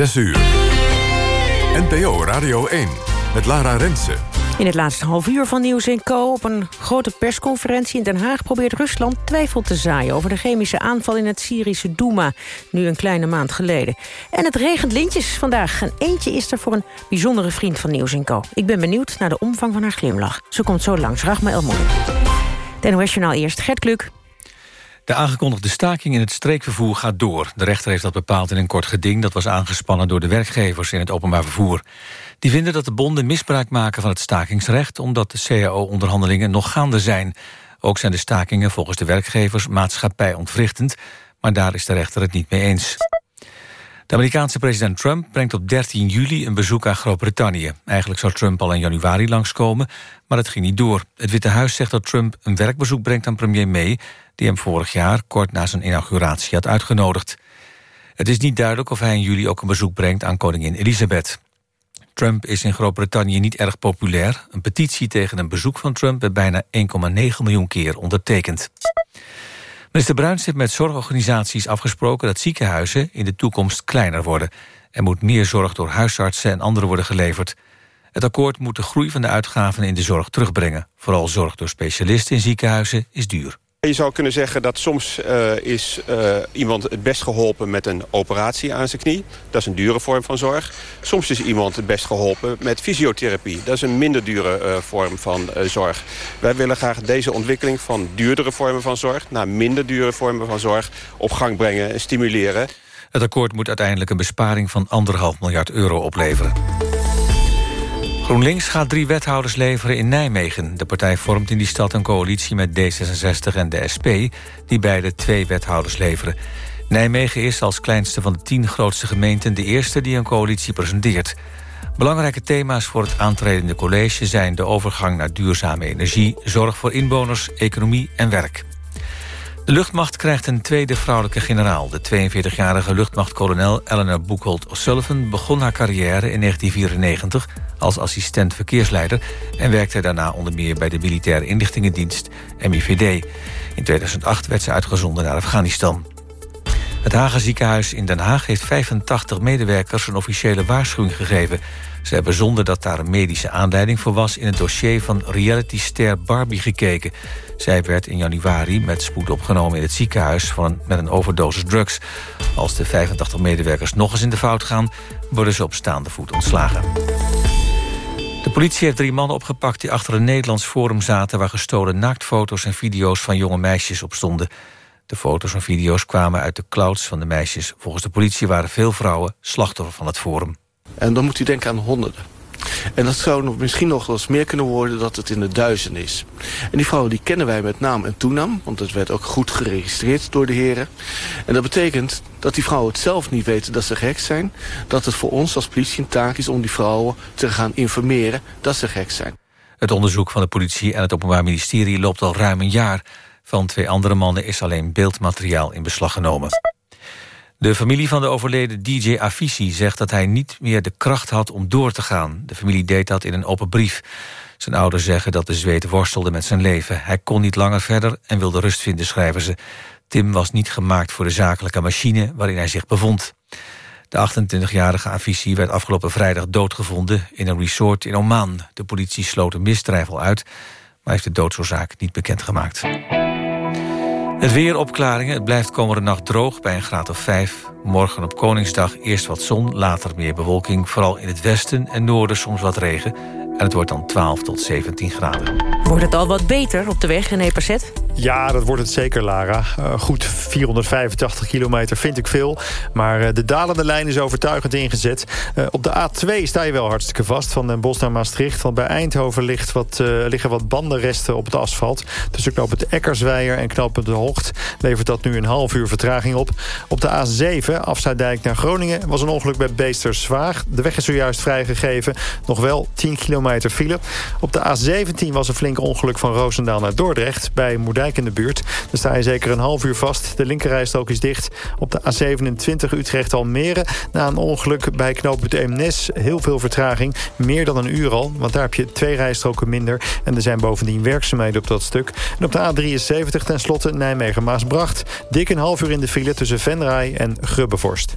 6 uur. NPO Radio 1 met Lara Rensen. In het laatste half uur van Nieuws Co. op een grote persconferentie in Den Haag... probeert Rusland twijfel te zaaien over de chemische aanval in het Syrische Douma... nu een kleine maand geleden. En het regent lintjes vandaag. En eentje is er voor een bijzondere vriend van Nieuws Co. Ik ben benieuwd naar de omvang van haar glimlach. Ze komt zo langs. Rachma Elmoen. Den NOS eerst. Gert Kluk. De aangekondigde staking in het streekvervoer gaat door. De rechter heeft dat bepaald in een kort geding... dat was aangespannen door de werkgevers in het openbaar vervoer. Die vinden dat de bonden misbruik maken van het stakingsrecht... omdat de CAO-onderhandelingen nog gaande zijn. Ook zijn de stakingen volgens de werkgevers maatschappij ontwrichtend... maar daar is de rechter het niet mee eens. De Amerikaanse president Trump brengt op 13 juli een bezoek aan Groot-Brittannië. Eigenlijk zou Trump al in januari langskomen, maar dat ging niet door. Het Witte Huis zegt dat Trump een werkbezoek brengt aan premier May... die hem vorig jaar, kort na zijn inauguratie, had uitgenodigd. Het is niet duidelijk of hij in juli ook een bezoek brengt aan koningin Elizabeth. Trump is in Groot-Brittannië niet erg populair. Een petitie tegen een bezoek van Trump werd bijna 1,9 miljoen keer ondertekend. Minister Bruins heeft met zorgorganisaties afgesproken... dat ziekenhuizen in de toekomst kleiner worden. Er moet meer zorg door huisartsen en anderen worden geleverd. Het akkoord moet de groei van de uitgaven in de zorg terugbrengen. Vooral zorg door specialisten in ziekenhuizen is duur. Je zou kunnen zeggen dat soms uh, is uh, iemand het best geholpen met een operatie aan zijn knie. Dat is een dure vorm van zorg. Soms is iemand het best geholpen met fysiotherapie. Dat is een minder dure uh, vorm van zorg. Wij willen graag deze ontwikkeling van duurdere vormen van zorg... naar minder dure vormen van zorg op gang brengen en stimuleren. Het akkoord moet uiteindelijk een besparing van anderhalf miljard euro opleveren. GroenLinks gaat drie wethouders leveren in Nijmegen. De partij vormt in die stad een coalitie met D66 en de SP... die beide twee wethouders leveren. Nijmegen is als kleinste van de tien grootste gemeenten... de eerste die een coalitie presenteert. Belangrijke thema's voor het aantredende college zijn... de overgang naar duurzame energie, zorg voor inwoners, economie en werk. De luchtmacht krijgt een tweede vrouwelijke generaal. De 42-jarige luchtmachtkolonel Eleanor Boekholt O'Sullivan... begon haar carrière in 1994 als assistent verkeersleider... en werkte daarna onder meer bij de Militaire Inlichtingendienst, MIVD. In 2008 werd ze uitgezonden naar Afghanistan. Het Hagen ziekenhuis in Den Haag heeft 85 medewerkers... een officiële waarschuwing gegeven... Ze hebben zonder dat daar een medische aanleiding voor was... in het dossier van realityster Barbie gekeken. Zij werd in januari met spoed opgenomen in het ziekenhuis... Van met een overdosis drugs. Als de 85 medewerkers nog eens in de fout gaan... worden ze op staande voet ontslagen. De politie heeft drie mannen opgepakt die achter een Nederlands forum zaten... waar gestolen naaktfoto's en video's van jonge meisjes op stonden. De foto's en video's kwamen uit de clouds van de meisjes. Volgens de politie waren veel vrouwen slachtoffer van het forum. En dan moet u denken aan honderden. En dat zou misschien nog wel eens meer kunnen worden dat het in de duizenden is. En die vrouwen die kennen wij met naam en toenaam. Want het werd ook goed geregistreerd door de heren. En dat betekent dat die vrouwen het zelf niet weten dat ze gek zijn. Dat het voor ons als politie een taak is om die vrouwen te gaan informeren dat ze gek zijn. Het onderzoek van de politie en het Openbaar Ministerie loopt al ruim een jaar. Van twee andere mannen is alleen beeldmateriaal in beslag genomen. De familie van de overleden DJ Avicii zegt dat hij niet meer de kracht had om door te gaan. De familie deed dat in een open brief. Zijn ouders zeggen dat de Zweed worstelde met zijn leven. Hij kon niet langer verder en wilde rust vinden, schrijven ze. Tim was niet gemaakt voor de zakelijke machine waarin hij zich bevond. De 28-jarige Avicii werd afgelopen vrijdag doodgevonden... in een resort in Oman. De politie sloot een misdrijf uit... maar heeft de doodsoorzaak niet bekendgemaakt. Het weer opklaringen. Het blijft komende nacht droog bij een graad of 5. Morgen op Koningsdag eerst wat zon, later meer bewolking. Vooral in het westen en noorden soms wat regen. En het wordt dan 12 tot 17 graden. Wordt het al wat beter op de weg, in Percet? Ja, dat wordt het zeker, Lara. Uh, goed, 485 kilometer vind ik veel. Maar uh, de dalende lijn is overtuigend ingezet. Uh, op de A2 sta je wel hartstikke vast, van Den Bosch naar Maastricht. Want bij Eindhoven ligt wat, liggen wat bandenresten op het asfalt. Tussen knoop het Eckersweijer en knoop de Hocht... levert dat nu een half uur vertraging op. Op de A7, Afsluitdijk naar Groningen... was een ongeluk bij Beesterswaag. De weg is zojuist vrijgegeven. Nog wel 10 kilometer file. Op de A17 was een flink ongeluk van Roosendaal naar Dordrecht... bij Moerdijk in de buurt. Daar sta je zeker een half uur vast. De linkerrijstrook is dicht. Op de A27 Utrecht-Almere. Na een ongeluk bij knooppunt Eemnes. Heel veel vertraging. Meer dan een uur al. Want daar heb je twee rijstroken minder. En er zijn bovendien werkzaamheden op dat stuk. En op de A73 tenslotte Nijmegen-Maasbracht. Dik een half uur in de file tussen Venray en Grubbevorst.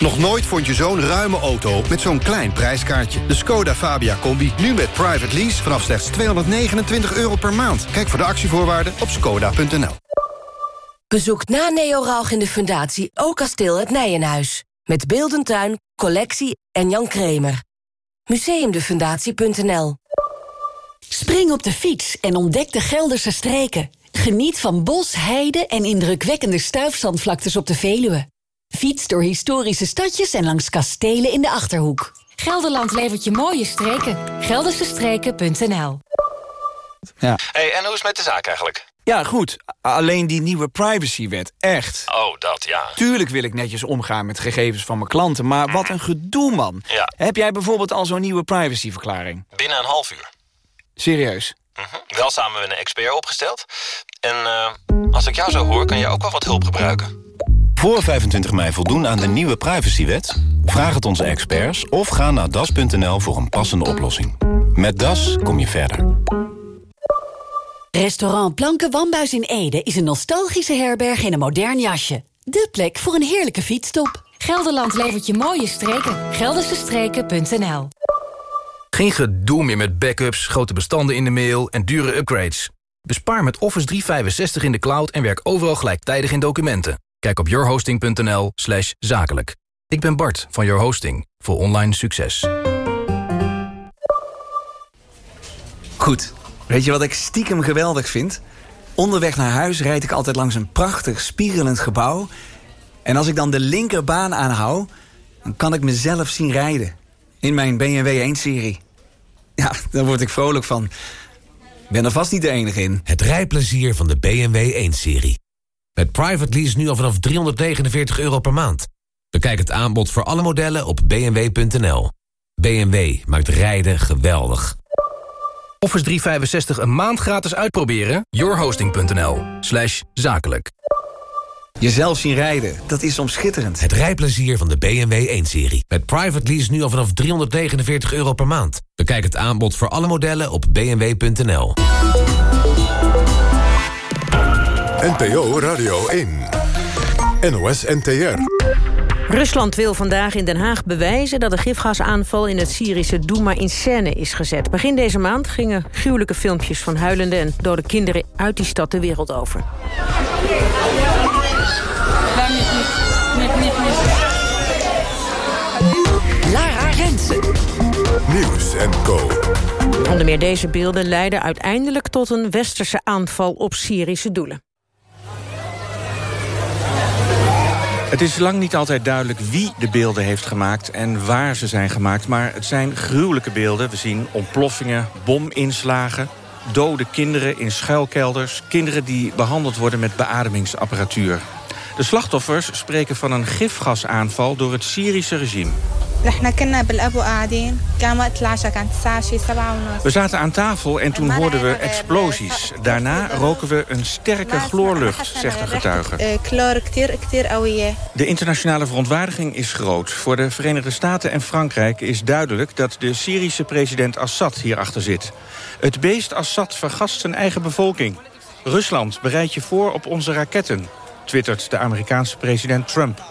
Nog nooit vond je zo'n ruime auto met zo'n klein prijskaartje. De Skoda Fabia Combi, nu met private lease vanaf slechts 229 euro per maand. Kijk voor de actievoorwaarden op skoda.nl. Bezoek na Neo Rauch in de Fundatie ook kasteel het Nijenhuis. Met Beeldentuin, collectie en Jan Kramer. Museumdefundatie.nl Spring op de fiets en ontdek de Gelderse streken. Geniet van bos, heide en indrukwekkende stuifzandvlaktes op de Veluwe. Fiets door historische stadjes en langs kastelen in de Achterhoek. Gelderland levert je mooie streken. Geldersestreken.nl Ja. Hey, en hoe is het met de zaak eigenlijk? Ja, goed. Alleen die nieuwe privacywet, echt. Oh, dat ja. Tuurlijk wil ik netjes omgaan met gegevens van mijn klanten... maar wat een gedoe, man. Ja. Heb jij bijvoorbeeld al zo'n nieuwe privacyverklaring? Binnen een half uur. Serieus? Mhm. Wel samen met een expert opgesteld. En uh, als ik jou zo hoor, kan je ook wel wat hulp gebruiken. Voor 25 mei voldoen aan de nieuwe privacywet? Vraag het onze experts of ga naar das.nl voor een passende oplossing. Met Das kom je verder. Restaurant Blanke Wambuis in Ede is een nostalgische herberg in een modern jasje. De plek voor een heerlijke fietsstop. Gelderland levert je mooie streken. Geldersestreken.nl Geen gedoe meer met backups, grote bestanden in de mail en dure upgrades. Bespaar met Office 365 in de cloud en werk overal gelijktijdig in documenten. Kijk op yourhosting.nl slash zakelijk. Ik ben Bart van Your Hosting voor online succes. Goed. Weet je wat ik stiekem geweldig vind? Onderweg naar huis rijd ik altijd langs een prachtig spiegelend gebouw. En als ik dan de linkerbaan aanhoud, dan kan ik mezelf zien rijden. In mijn BMW 1-serie. Ja, daar word ik vrolijk van. Ik ben er vast niet de enige in. Het rijplezier van de BMW 1-serie. Met private lease nu al vanaf 349 euro per maand. Bekijk het aanbod voor alle modellen op bmw.nl. BMW maakt rijden geweldig. Office 365 een maand gratis uitproberen? yourhosting.nl slash zakelijk. Jezelf zien rijden, dat is soms schitterend. Het rijplezier van de BMW 1-serie. Met private lease nu al vanaf 349 euro per maand. Bekijk het aanbod voor alle modellen op bmw.nl. NPO Radio 1. NOS NTR. Rusland wil vandaag in Den Haag bewijzen dat de gifgasaanval in het Syrische Douma in scène is gezet. Begin deze maand gingen gruwelijke filmpjes van huilende en dode kinderen uit die stad de wereld over. Lara Rensen. Nieuws en Co. Onder meer deze beelden leiden uiteindelijk tot een westerse aanval op Syrische doelen. Het is lang niet altijd duidelijk wie de beelden heeft gemaakt en waar ze zijn gemaakt. Maar het zijn gruwelijke beelden. We zien ontploffingen, bominslagen, dode kinderen in schuilkelders... kinderen die behandeld worden met beademingsapparatuur. De slachtoffers spreken van een gifgasaanval door het Syrische regime. We zaten aan tafel en toen hoorden we explosies. Daarna roken we een sterke chloorlucht, zegt een getuige. De internationale verontwaardiging is groot. Voor de Verenigde Staten en Frankrijk is duidelijk... dat de Syrische president Assad hierachter zit. Het beest Assad vergast zijn eigen bevolking. Rusland, bereid je voor op onze raketten, twittert de Amerikaanse president Trump.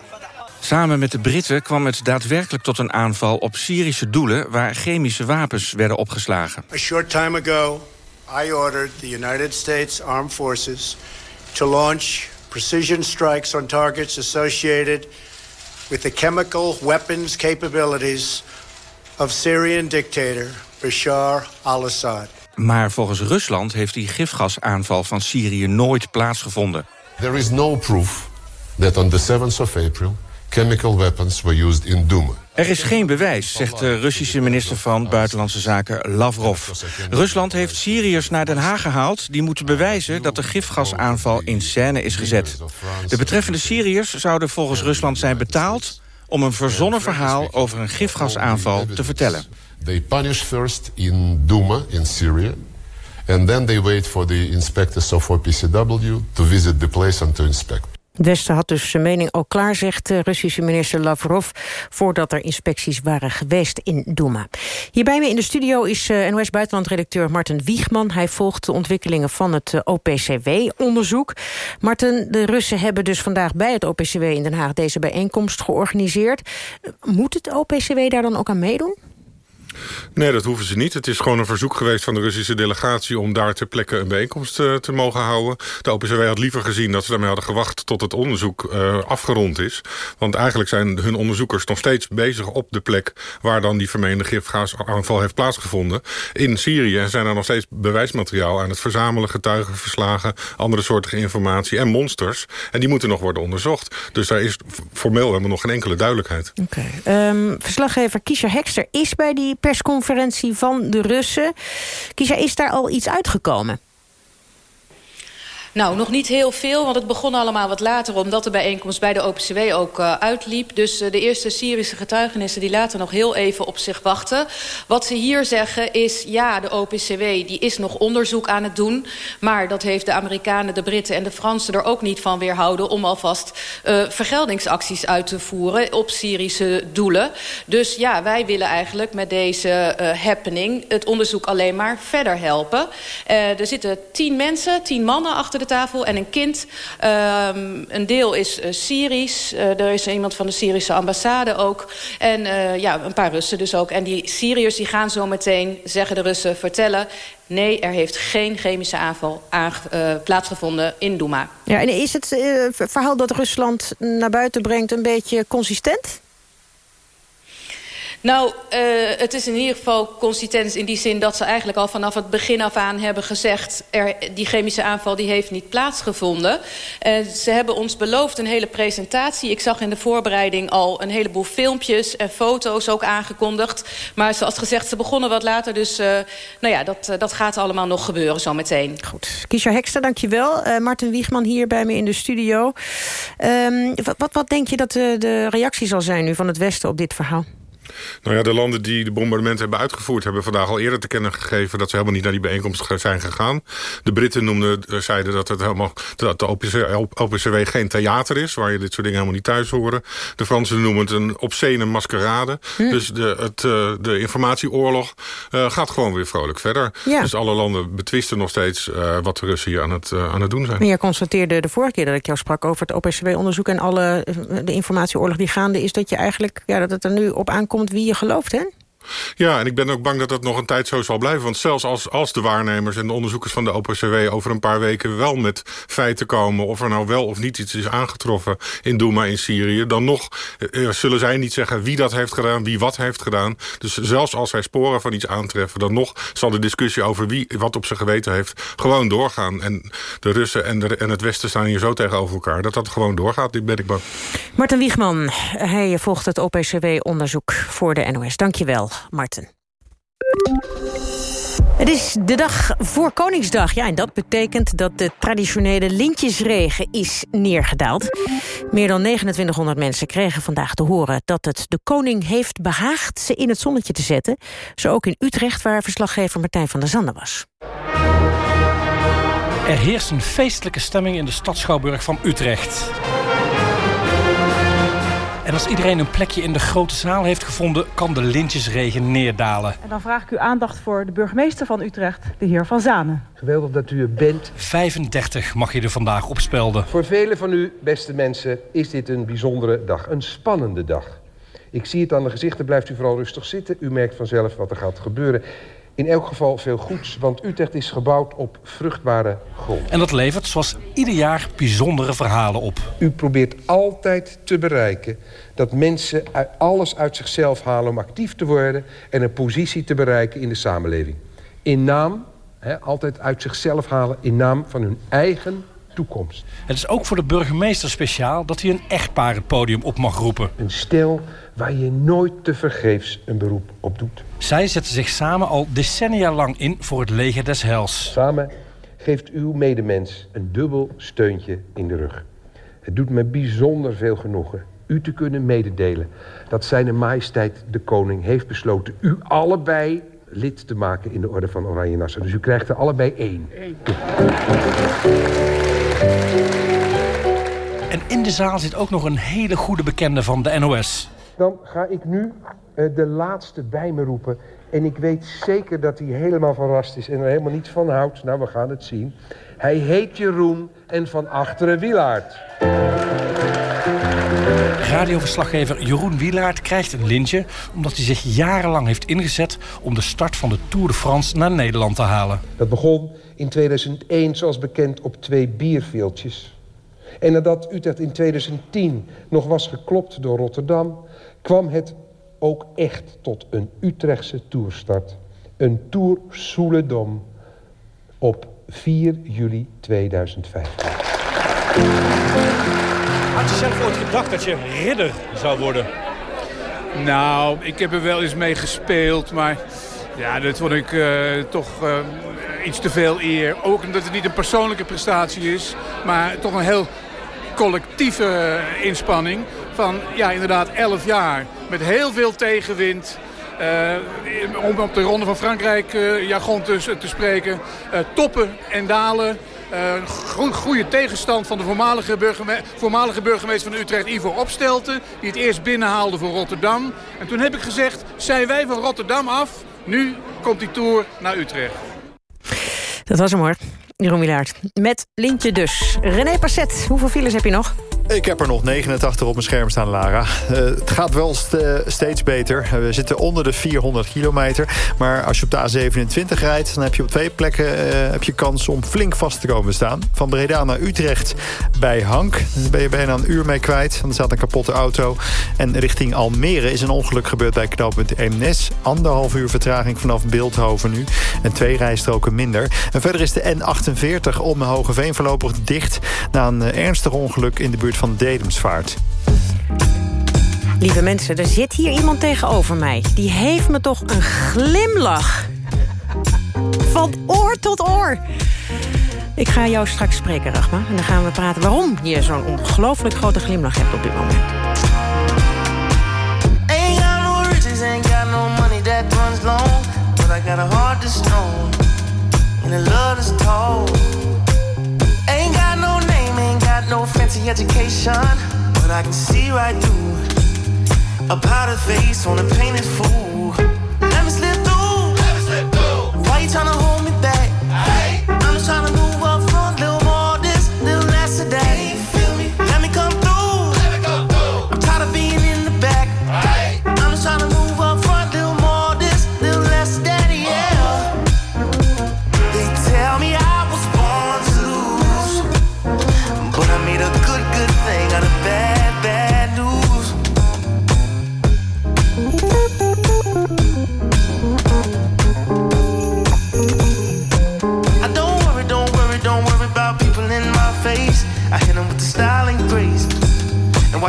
Samen met de Britten kwam het daadwerkelijk tot een aanval op Syrische doelen... waar chemische wapens werden opgeslagen. A short time ago, I ordered the United States Armed Forces to launch precision strikes on targets associated with the chemical weapons capabilities of Syrian dictator Bashar al-Assad. Maar volgens Rusland heeft die gifgasaanval van Syrië nooit plaatsgevonden. There is no proof that on the 7th of April chemical weapons were used in Duma. Er is geen bewijs, zegt de Russische minister van Buitenlandse Zaken Lavrov. Rusland heeft Syriërs naar Den Haag gehaald... die moeten bewijzen dat de gifgasaanval in scène is gezet. De betreffende Syriërs zouden volgens Rusland zijn betaald... om een verzonnen verhaal over een gifgasaanval te vertellen. They punish first in Duma, in Syria... and then they wait for the inspectors of OPCW to visit the place and to inspect. Het Westen had dus zijn mening al klaar, zegt de Russische minister Lavrov... voordat er inspecties waren geweest in Douma. Hier bij me in de studio is uh, NOS-buitenlandredacteur Martin Wiegman. Hij volgt de ontwikkelingen van het uh, OPCW-onderzoek. Martin, de Russen hebben dus vandaag bij het OPCW in Den Haag... deze bijeenkomst georganiseerd. Uh, moet het OPCW daar dan ook aan meedoen? Nee, dat hoeven ze niet. Het is gewoon een verzoek geweest van de Russische delegatie... om daar ter plekke een bijeenkomst uh, te mogen houden. De OPCW had liever gezien dat ze daarmee hadden gewacht... tot het onderzoek uh, afgerond is. Want eigenlijk zijn hun onderzoekers nog steeds bezig op de plek... waar dan die vermeende gifgaasaanval heeft plaatsgevonden. In Syrië zijn er nog steeds bewijsmateriaal aan het verzamelen... getuigenverslagen, andere soorten informatie en monsters. En die moeten nog worden onderzocht. Dus daar is formeel helemaal nog geen enkele duidelijkheid. Oké. Um, verslaggever Kiesja Hekster is bij die persconferentie van de Russen. Kisha, is daar al iets uitgekomen? Nou, nog niet heel veel, want het begon allemaal wat later... omdat de bijeenkomst bij de OPCW ook uh, uitliep. Dus uh, de eerste Syrische getuigenissen die laten nog heel even op zich wachten. Wat ze hier zeggen is, ja, de OPCW die is nog onderzoek aan het doen... maar dat heeft de Amerikanen, de Britten en de Fransen er ook niet van weerhouden... om alvast uh, vergeldingsacties uit te voeren op Syrische doelen. Dus ja, wij willen eigenlijk met deze happening... het onderzoek alleen maar verder helpen. er zitten tien mensen, tien mannen achter de tafel en een kind. Um, een deel is uh, Syrisch. Uh, er is iemand van de Syrische ambassade ook. En uh, ja, een paar Russen dus ook. En die Syriërs die gaan zo meteen, zeggen de Russen, vertellen... nee, er heeft geen chemische aanval aan, plaatsgevonden in Douma. Ja, en is het verhaal dat Rusland naar buiten brengt een beetje consistent? Nou, uh, het is in ieder geval consistent in die zin... dat ze eigenlijk al vanaf het begin af aan hebben gezegd... Er, die chemische aanval die heeft niet plaatsgevonden. Uh, ze hebben ons beloofd een hele presentatie. Ik zag in de voorbereiding al een heleboel filmpjes en foto's ook aangekondigd. Maar zoals gezegd, ze begonnen wat later. Dus uh, nou ja, dat, dat gaat allemaal nog gebeuren zometeen. Goed. Kiesja Hekster, dankjewel. Uh, Martin Wiegman hier bij me in de studio. Um, wat, wat, wat denk je dat de reactie zal zijn nu van het Westen op dit verhaal? Nou ja, de landen die de bombardementen hebben uitgevoerd... hebben vandaag al eerder te kennen gegeven... dat ze helemaal niet naar die bijeenkomst zijn gegaan. De Britten noemden, zeiden dat, het helemaal, dat de OPCW geen theater is... waar je dit soort dingen helemaal niet thuis horen. De Fransen noemen het een obscene maskerade. Hm. Dus de, het, de informatieoorlog uh, gaat gewoon weer vrolijk verder. Ja. Dus alle landen betwisten nog steeds wat de Russen hier aan het, aan het doen zijn. Je constateerde de vorige keer dat ik jou sprak over het OPCW-onderzoek... en alle de informatieoorlog die gaande is... dat je eigenlijk ja, dat het er nu op aankomt wie je gelooft, hè? Ja, en ik ben ook bang dat dat nog een tijd zo zal blijven. Want zelfs als, als de waarnemers en de onderzoekers van de OPCW... over een paar weken wel met feiten komen... of er nou wel of niet iets is aangetroffen in Douma in Syrië... dan nog eh, zullen zij niet zeggen wie dat heeft gedaan, wie wat heeft gedaan. Dus zelfs als zij sporen van iets aantreffen... dan nog zal de discussie over wie wat op zijn geweten heeft... gewoon doorgaan. En de Russen en, de, en het Westen staan hier zo tegenover elkaar... dat dat gewoon doorgaat, dit ben ik bang. Martin Wiegman, hij volgt het OPCW-onderzoek voor de NOS. Dank je wel. Marten. Het is de dag voor Koningsdag. Ja, en dat betekent dat de traditionele lintjesregen is neergedaald. Meer dan 2900 mensen kregen vandaag te horen... dat het de koning heeft behaagd ze in het zonnetje te zetten. Zo ook in Utrecht, waar verslaggever Martijn van der Zanden was. Er heerst een feestelijke stemming in de stad Schouwburg van Utrecht. En als iedereen een plekje in de grote zaal heeft gevonden... kan de lintjesregen neerdalen. En dan vraag ik uw aandacht voor de burgemeester van Utrecht, de heer Van Zanen. Geweldig dat u er bent. 35 mag je er vandaag opspelden. Voor velen van u, beste mensen, is dit een bijzondere dag. Een spannende dag. Ik zie het aan de gezichten, blijft u vooral rustig zitten. U merkt vanzelf wat er gaat gebeuren. In elk geval veel goeds, want Utrecht is gebouwd op vruchtbare grond. En dat levert, zoals ieder jaar, bijzondere verhalen op. U probeert altijd te bereiken dat mensen alles uit zichzelf halen om actief te worden... en een positie te bereiken in de samenleving. In naam altijd uit zichzelf halen in naam van hun eigen toekomst. Het is ook voor de burgemeester speciaal dat hij een echtpaar het podium op mag roepen. Een stel waar je nooit te vergeefs een beroep op doet. Zij zetten zich samen al decennia lang in voor het leger des hels. Samen geeft uw medemens een dubbel steuntje in de rug. Het doet me bijzonder veel genoegen u te kunnen mededelen dat zijn majesteit de koning heeft besloten u allebei lid te maken in de orde van Oranje Nassau. Dus u krijgt er allebei één. En in de zaal zit ook nog een hele goede bekende van de NOS. Dan ga ik nu uh, de laatste bij me roepen. En ik weet zeker dat hij helemaal verrast is en er helemaal niets van houdt. Nou, we gaan het zien. Hij heet Jeroen en van achteren Wielaard. Radioverslaggever Jeroen Wielaert krijgt een lintje... omdat hij zich jarenlang heeft ingezet om de start van de Tour de France naar Nederland te halen. Dat begon in 2001, zoals bekend, op twee bierveeltjes. En nadat Utrecht in 2010 nog was geklopt door Rotterdam... kwam het ook echt tot een Utrechtse toerstart. Een Tour Soeledom op 4 juli 2015. Had je zelf ooit gedacht dat je ridder zou worden? Nou, ik heb er wel eens mee gespeeld, maar ja, dat vond ik uh, toch uh, iets te veel eer. Ook omdat het niet een persoonlijke prestatie is, maar toch een heel collectieve inspanning van, ja, inderdaad 11 jaar. Met heel veel tegenwind. Om op de Ronde van Frankrijk uh, jargon te, spreken. Toppen en dalen. Uh, goede tegenstand van de voormalige, voormalige burgemeester van Utrecht, Ivo Opstelten. Die het eerst binnenhaalde voor Rotterdam. En toen heb ik gezegd, zijn wij van Rotterdam af. Nu komt die tour naar Utrecht. Dat was hem hoor. Jeroen Wilaert. Met Lintje dus. René Passet, hoeveel files heb je nog? Ik heb er nog 89 op mijn scherm staan, Lara. Uh, het gaat wel st steeds beter. We zitten onder de 400 kilometer. Maar als je op de A27 rijdt... dan heb je op twee plekken heb je kans om flink vast te komen staan. Van Breda naar Utrecht bij Hank. Daar ben je bijna een uur mee kwijt. Er staat een kapotte auto. En richting Almere is een ongeluk gebeurd bij knooppunt Eemnes. Anderhalf uur vertraging vanaf Beeldhoven nu. En twee rijstroken minder. En verder is de N48 om Hogeveen voorlopig dicht... na een ernstig ongeluk in de buurt van Dedemsvaart. Lieve mensen, er zit hier iemand tegenover mij. Die heeft me toch een glimlach. Van oor tot oor. Ik ga jou straks spreken, Rachma. En dan gaan we praten waarom je zo'n ongelooflijk grote glimlach hebt op dit moment. Ain't got no riches, ain't got no money that runs long. But I got a heart that's strong. And a love that's tall. No fancy education, but I can see right through a powdered face on a painted fool. Let me slip through. Let me slip through. Why you trying to hold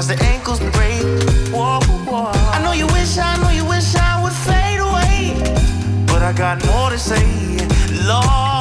watch the ankles break. Whoa, whoa. I know you wish, I know you wish I would fade away, but I got more to say. Lord,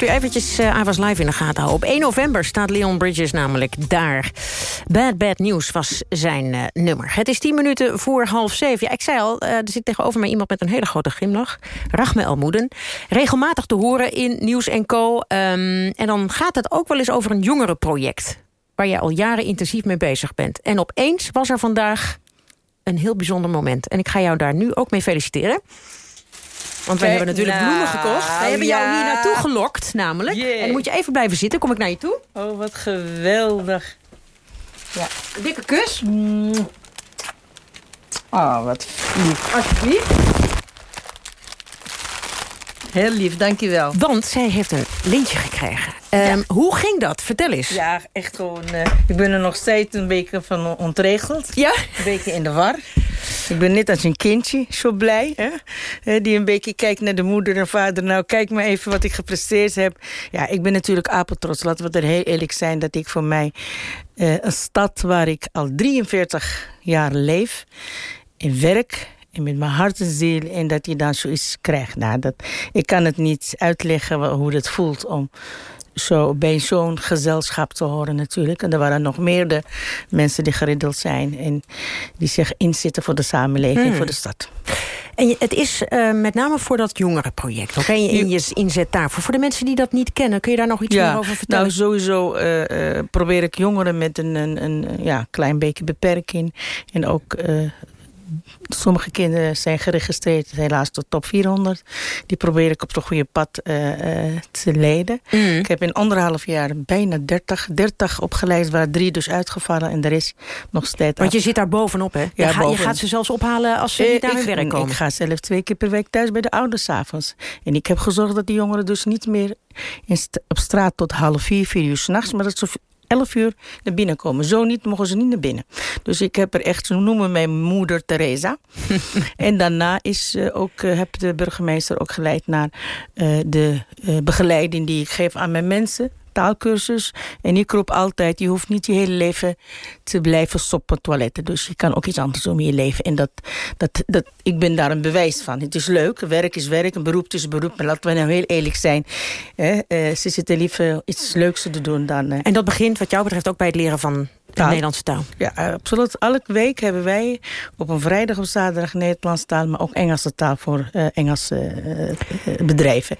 moet u eventjes uh, Avas Live in de gaten houden. Op 1 november staat Leon Bridges namelijk daar. Bad Bad News was zijn uh, nummer. Het is 10 minuten voor half zeven. Ja, ik zei al, uh, er zit tegenover mij iemand met een hele grote glimlach. Rachme Elmoeden. Regelmatig te horen in Nieuws Co. Um, en dan gaat het ook wel eens over een jongerenproject... waar je al jaren intensief mee bezig bent. En opeens was er vandaag een heel bijzonder moment. En ik ga jou daar nu ook mee feliciteren. Want wij hebben natuurlijk nou, bloemen gekocht. Wij hebben jou hier naartoe gelokt, namelijk. En dan moet je even blijven zitten. Kom ik naar je toe. Oh, wat geweldig. Ja. Een dikke kus. Oh, wat lief. Alsjeblieft. Heel lief, dankjewel. Want zij heeft een lintje gekregen. Um, Hoe ging dat? Vertel eens. Ja, echt gewoon... Uh, ik ben er nog steeds een beetje van ontregeld. Ja? Een beetje in de war. Ik ben net als een kindje, zo blij. Hè? Die een beetje kijkt naar de moeder en vader. Nou, kijk maar even wat ik gepresteerd heb. Ja, ik ben natuurlijk apetrots. Laten we er heel eerlijk zijn dat ik voor mij... Uh, een stad waar ik al 43 jaar leef... in werk en met mijn hart en ziel... en dat je dan zoiets krijgt. Nou, dat, ik kan het niet uitleggen hoe het voelt om zo bij zo'n gezelschap te horen natuurlijk. En er waren nog meerdere mensen die geriddeld zijn... en die zich inzetten voor de samenleving, Hmm. voor de stad. En het is uh, met name voor dat jongerenproject. Ook, en je, je inzet daarvoor. Voor de mensen die dat niet kennen, kun je daar nog iets ja, meer over vertellen? Nou, sowieso uh, uh, probeer ik jongeren met een, een, een ja, klein beetje beperking... en ook Sommige kinderen zijn geregistreerd helaas tot top 400. Die probeer ik op het goede pad uh, uh, te leiden. Mm. Ik heb in anderhalf jaar bijna 30, 30 opgeleid... waar drie dus uitgevallen en er is nog steeds... Want je zit daar bovenop, hè? Ja, je, ga, boven. je gaat ze zelfs ophalen als ze niet naar hun werk komen. Ik ga zelf twee keer per week thuis bij de ouders avonds. En ik heb gezorgd dat die jongeren dus niet meer in st op straat... tot half vier, vier uur s'nachts... maar dat ze 11 uur naar binnen komen. Zo niet mogen ze niet naar binnen. Dus ik heb er echt, ze noemen mijn moeder Teresa. en daarna is uh, ook, uh, heb de burgemeester ook geleid naar uh, de begeleiding die ik geef aan mijn mensen taalkursus. En ik roep altijd, je hoeft niet je hele leven te blijven stoppen toiletten. Dus je kan ook iets anders doen in je leven. En dat, dat, dat, ik ben daar een bewijs van. Het is leuk, werk is werk, een beroep is beroep. Maar laten we nou heel eerlijk zijn. Eh, uh, ze zitten liever iets leuks te doen dan... Uh, en dat begint wat jou betreft ook bij het leren van de Nederlandse taal? Ja, absoluut. Elke week hebben wij op een vrijdag of zaterdag Nederlandse taal... maar ook Engelse taal voor uh, Engelse uh, bedrijven.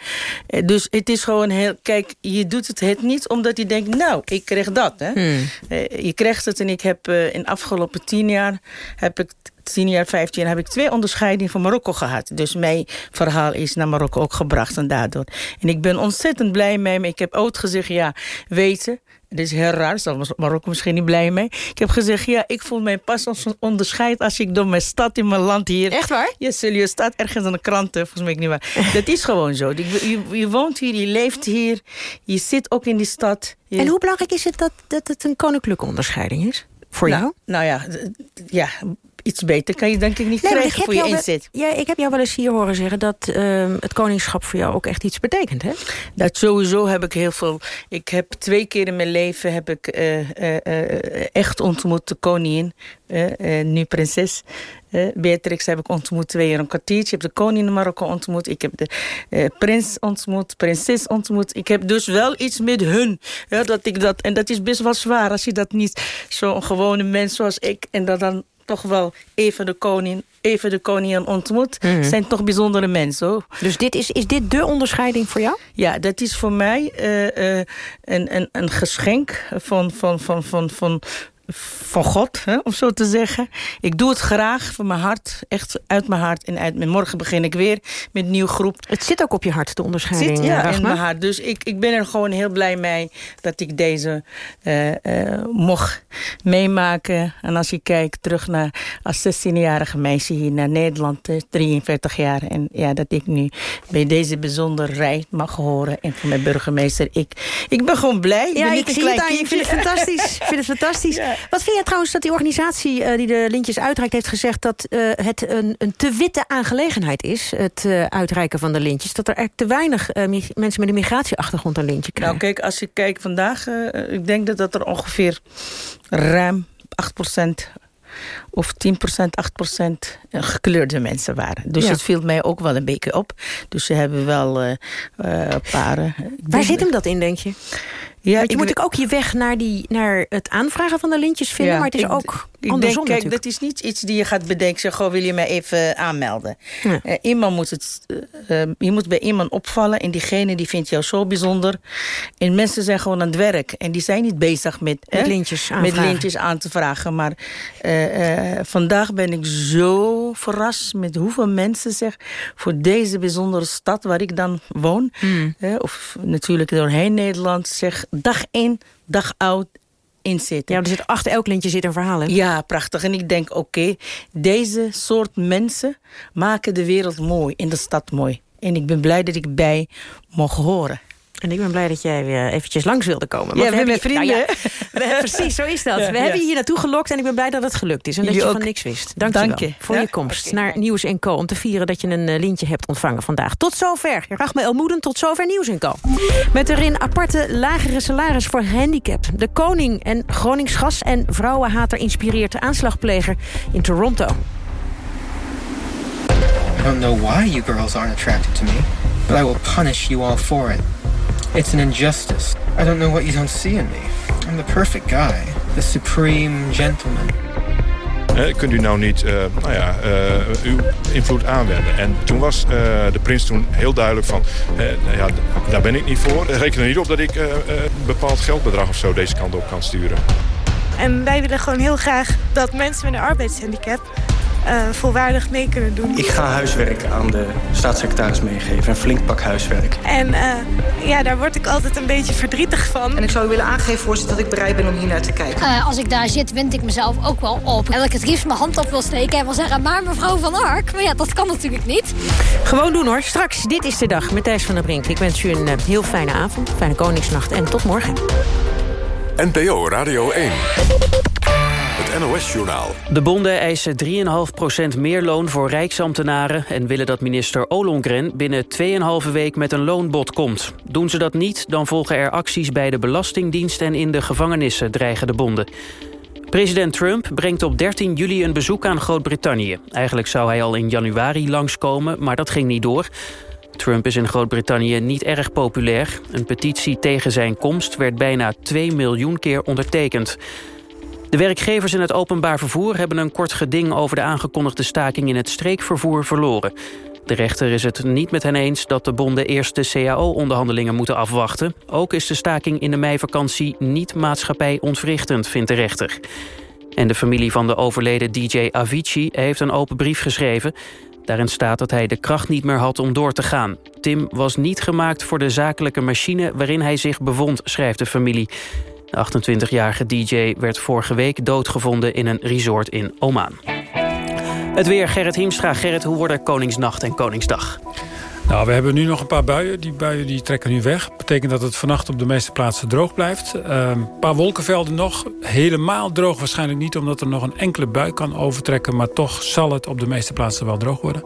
Uh, dus het is gewoon heel... Kijk, je doet het, het niet omdat je denkt... nou, ik krijg dat. Hè? Hmm. je krijgt het en ik heb in de afgelopen tien jaar... heb ik 10 jaar, 15 jaar heb ik twee onderscheidingen van Marokko gehad. Dus mijn verhaal is naar Marokko ook gebracht en daardoor. En ik ben ontzettend blij mee. Maar ik heb ooit gezegd, ja, weten... Het is heel raar, daar Marokko misschien niet blij mee. Ik heb gezegd, ja, ik voel mij pas onderscheid... als ik door mijn stad in mijn land hier... Echt waar? Ja, je staat ergens aan de kranten, volgens mij niet waar. Dat is gewoon zo. Je, je, je, woont hier, je leeft hier, je zit ook in die stad. Je... En hoe belangrijk is het dat, dat het een koninklijke onderscheiding is? Voor nou, jou? Nou ja, ja, iets beter kan je denk ik niet nee, krijgen voor je inzet. Ja, ik heb jou wel eens hier horen zeggen dat uh, het koningschap voor jou ook echt iets betekent, hè? Dat sowieso heb ik heel veel. Ik heb twee keer in mijn leven heb ik uh, uh, echt ontmoet de koningin, nu prinses. Beatrix heb ik ontmoet twee jaar een kwartiertje. Ik heb de koning in Marokko ontmoet. Ik heb de prins ontmoet, prinses ontmoet. Ik heb dus wel iets met hun. Ja, dat ik dat, en dat is best wel zwaar als je dat niet zo'n gewone mens zoals ik... en dat dan toch wel even de koning, even de koningin ontmoet. Mm -hmm. zijn toch bijzondere mensen. Hoor. Dus dit is, is dit de onderscheiding voor jou? Ja, dat is voor mij uh, uh, een, een, een geschenk van, van, van, van, van, van God, hè, om zo te zeggen. Ik doe het graag van mijn hart, echt uit mijn hart en uit. Morgen begin ik weer met een nieuwe groep. Het zit ook op je hart, de onderscheiding. Het zit, ja, Rachma. in mijn hart. Dus ik, ik ben er gewoon heel blij mee dat ik deze uh, uh, mocht meemaken. En als je kijkt terug naar als 16-jarige meisje hier naar Nederland, 43 jaar. En ja, dat ik nu bij deze bijzondere rij mag horen. En van mijn burgemeester. Ik, ik ben gewoon blij. Ik ja, ben ik zie het aan je. Ik vind het fantastisch. Ik vind het fantastisch. Ja. Wat vind je trouwens dat die organisatie uh, die de lintjes uitreikt heeft gezegd... dat uh, het een, een te witte aangelegenheid is, het uh, uitreiken van de lintjes? Dat er echt te weinig mensen met een migratieachtergrond een lintje krijgen? Nou kijk, als je kijkt vandaag... ik denk dat, dat er ongeveer ruim 8% of 10%, 8% gekleurde mensen waren. Dus Ja. het viel mij ook wel een beetje op. Dus ze hebben wel eh eh, paren. Waar zit hem dat in, denk je? Ja, Want je ik moet ook je weg naar, die, naar het aanvragen van de lintjes vinden... maar het is ik- ook ik andersom denk, kijk, dat is niet iets die je gaat bedenken. Zeg, goh, wil je mij even aanmelden? Eh, iemand moet het, eh, eh, je moet bij iemand opvallen en diegene die vindt jou zo bijzonder. En mensen zijn gewoon aan het werk en die zijn niet bezig met, Met lintjes met aanvragen. lintjes aan te vragen. Maar eh, eh, vandaag ben ik zo verrast met hoeveel mensen zeg voor deze bijzondere stad waar ik dan woon. Hmm. of natuurlijk doorheen Nederland zeg dag in, dag out in zitten. Ja, er zit achter elk lintje zit een verhaal, hè? Ja, prachtig. En ik denk, oké, deze soort mensen maken de wereld mooi en de stad mooi. En ik ben blij dat ik bij mocht horen. En ik ben blij dat jij weer eventjes langs wilde komen. Ja, we hebben vrienden, nou ja, we- precies, zo is dat. Ja, we ja. hebben je hier naartoe gelokt en ik ben blij dat het gelukt is. En dat je van niks wist. Dank, je Dank wel je. voor Ja? je komst naar Nieuws en Co. Om te vieren dat je een eh, lintje hebt ontvangen vandaag. Tot zover. Rachma Elmoeden, tot zover Nieuws en Co. Met erin aparte lagere salaris voor handicap. De koning en Gronings gas en vrouwenhater inspireert de aanslagpleger in Toronto. I don't know why you girls aren't attracted to me, but I will punish you all for it. It's an injustice. I don't know what you don't see in me. I'm the perfect guy, the supreme gentleman. Eh, kunt u nou niet eh, nou ja, eh, uw invloed aanwenden? En toen was eh, de prins toen heel duidelijk van... eh, nou ja, daar ben ik niet voor. Reken er niet op dat ik een bepaald geldbedrag of zo deze kant op kan sturen. En wij willen gewoon heel graag dat mensen met een arbeidshandicap eh, volwaardig mee kunnen doen. Ik ga huiswerk aan de staatssecretaris meegeven. Een flink pak huiswerk. En eh, ja, daar word ik altijd een beetje verdrietig van. En ik zou u willen aangeven, voorzitter, dat ik bereid ben om hier naar te kijken. Eh, als ik daar zit, wind ik mezelf ook wel op. En dat ik het liefst mijn hand op wil steken en wil zeggen... maar mevrouw Van Ark, maar ja, dat kan natuurlijk niet. Gewoon doen hoor. Straks, dit is de dag met Thijs van der Brink. Ik wens u een heel fijne avond, fijne Koningsnacht en tot morgen. NPO Radio 1. De bonden eisen 3,5% meer loon voor rijksambtenaren... en willen dat minister Ollongren binnen 2,5 week met een loonbod komt. Doen ze dat niet, dan volgen er acties bij de Belastingdienst... en in de gevangenissen, dreigen de bonden. President Trump brengt op 13 juli een bezoek aan Groot-Brittannië. Eigenlijk zou hij al in januari langskomen, maar dat ging niet door. Trump is in Groot-Brittannië niet erg populair. Een petitie tegen zijn komst werd bijna 2 miljoen keer ondertekend. De werkgevers in het openbaar vervoer hebben een kort geding... over de aangekondigde staking in het streekvervoer verloren. De rechter is het niet met hen eens dat de bonden eerst de CAO-onderhandelingen moeten afwachten. Ook is de staking in de meivakantie niet maatschappij-ontwrichtend, vindt de rechter. En de familie van de overleden DJ Avicii heeft een open brief geschreven. Daarin staat dat hij de kracht niet meer had om door te gaan. Tim was niet gemaakt voor de zakelijke machine waarin hij zich bevond, schrijft de familie. De 28-jarige DJ werd vorige week doodgevonden in een resort in Oman. Het weer, Gerrit Hiemstra. Gerrit, hoe worden Koningsnacht en Koningsdag? Nou, we hebben nu nog een paar buien. Die buien die trekken nu weg. betekent dat het vannacht op de meeste plaatsen droog blijft. Ehm, Een paar wolkenvelden nog. Helemaal droog waarschijnlijk niet... omdat er nog een enkele bui kan overtrekken... maar toch zal het op de meeste plaatsen wel droog worden.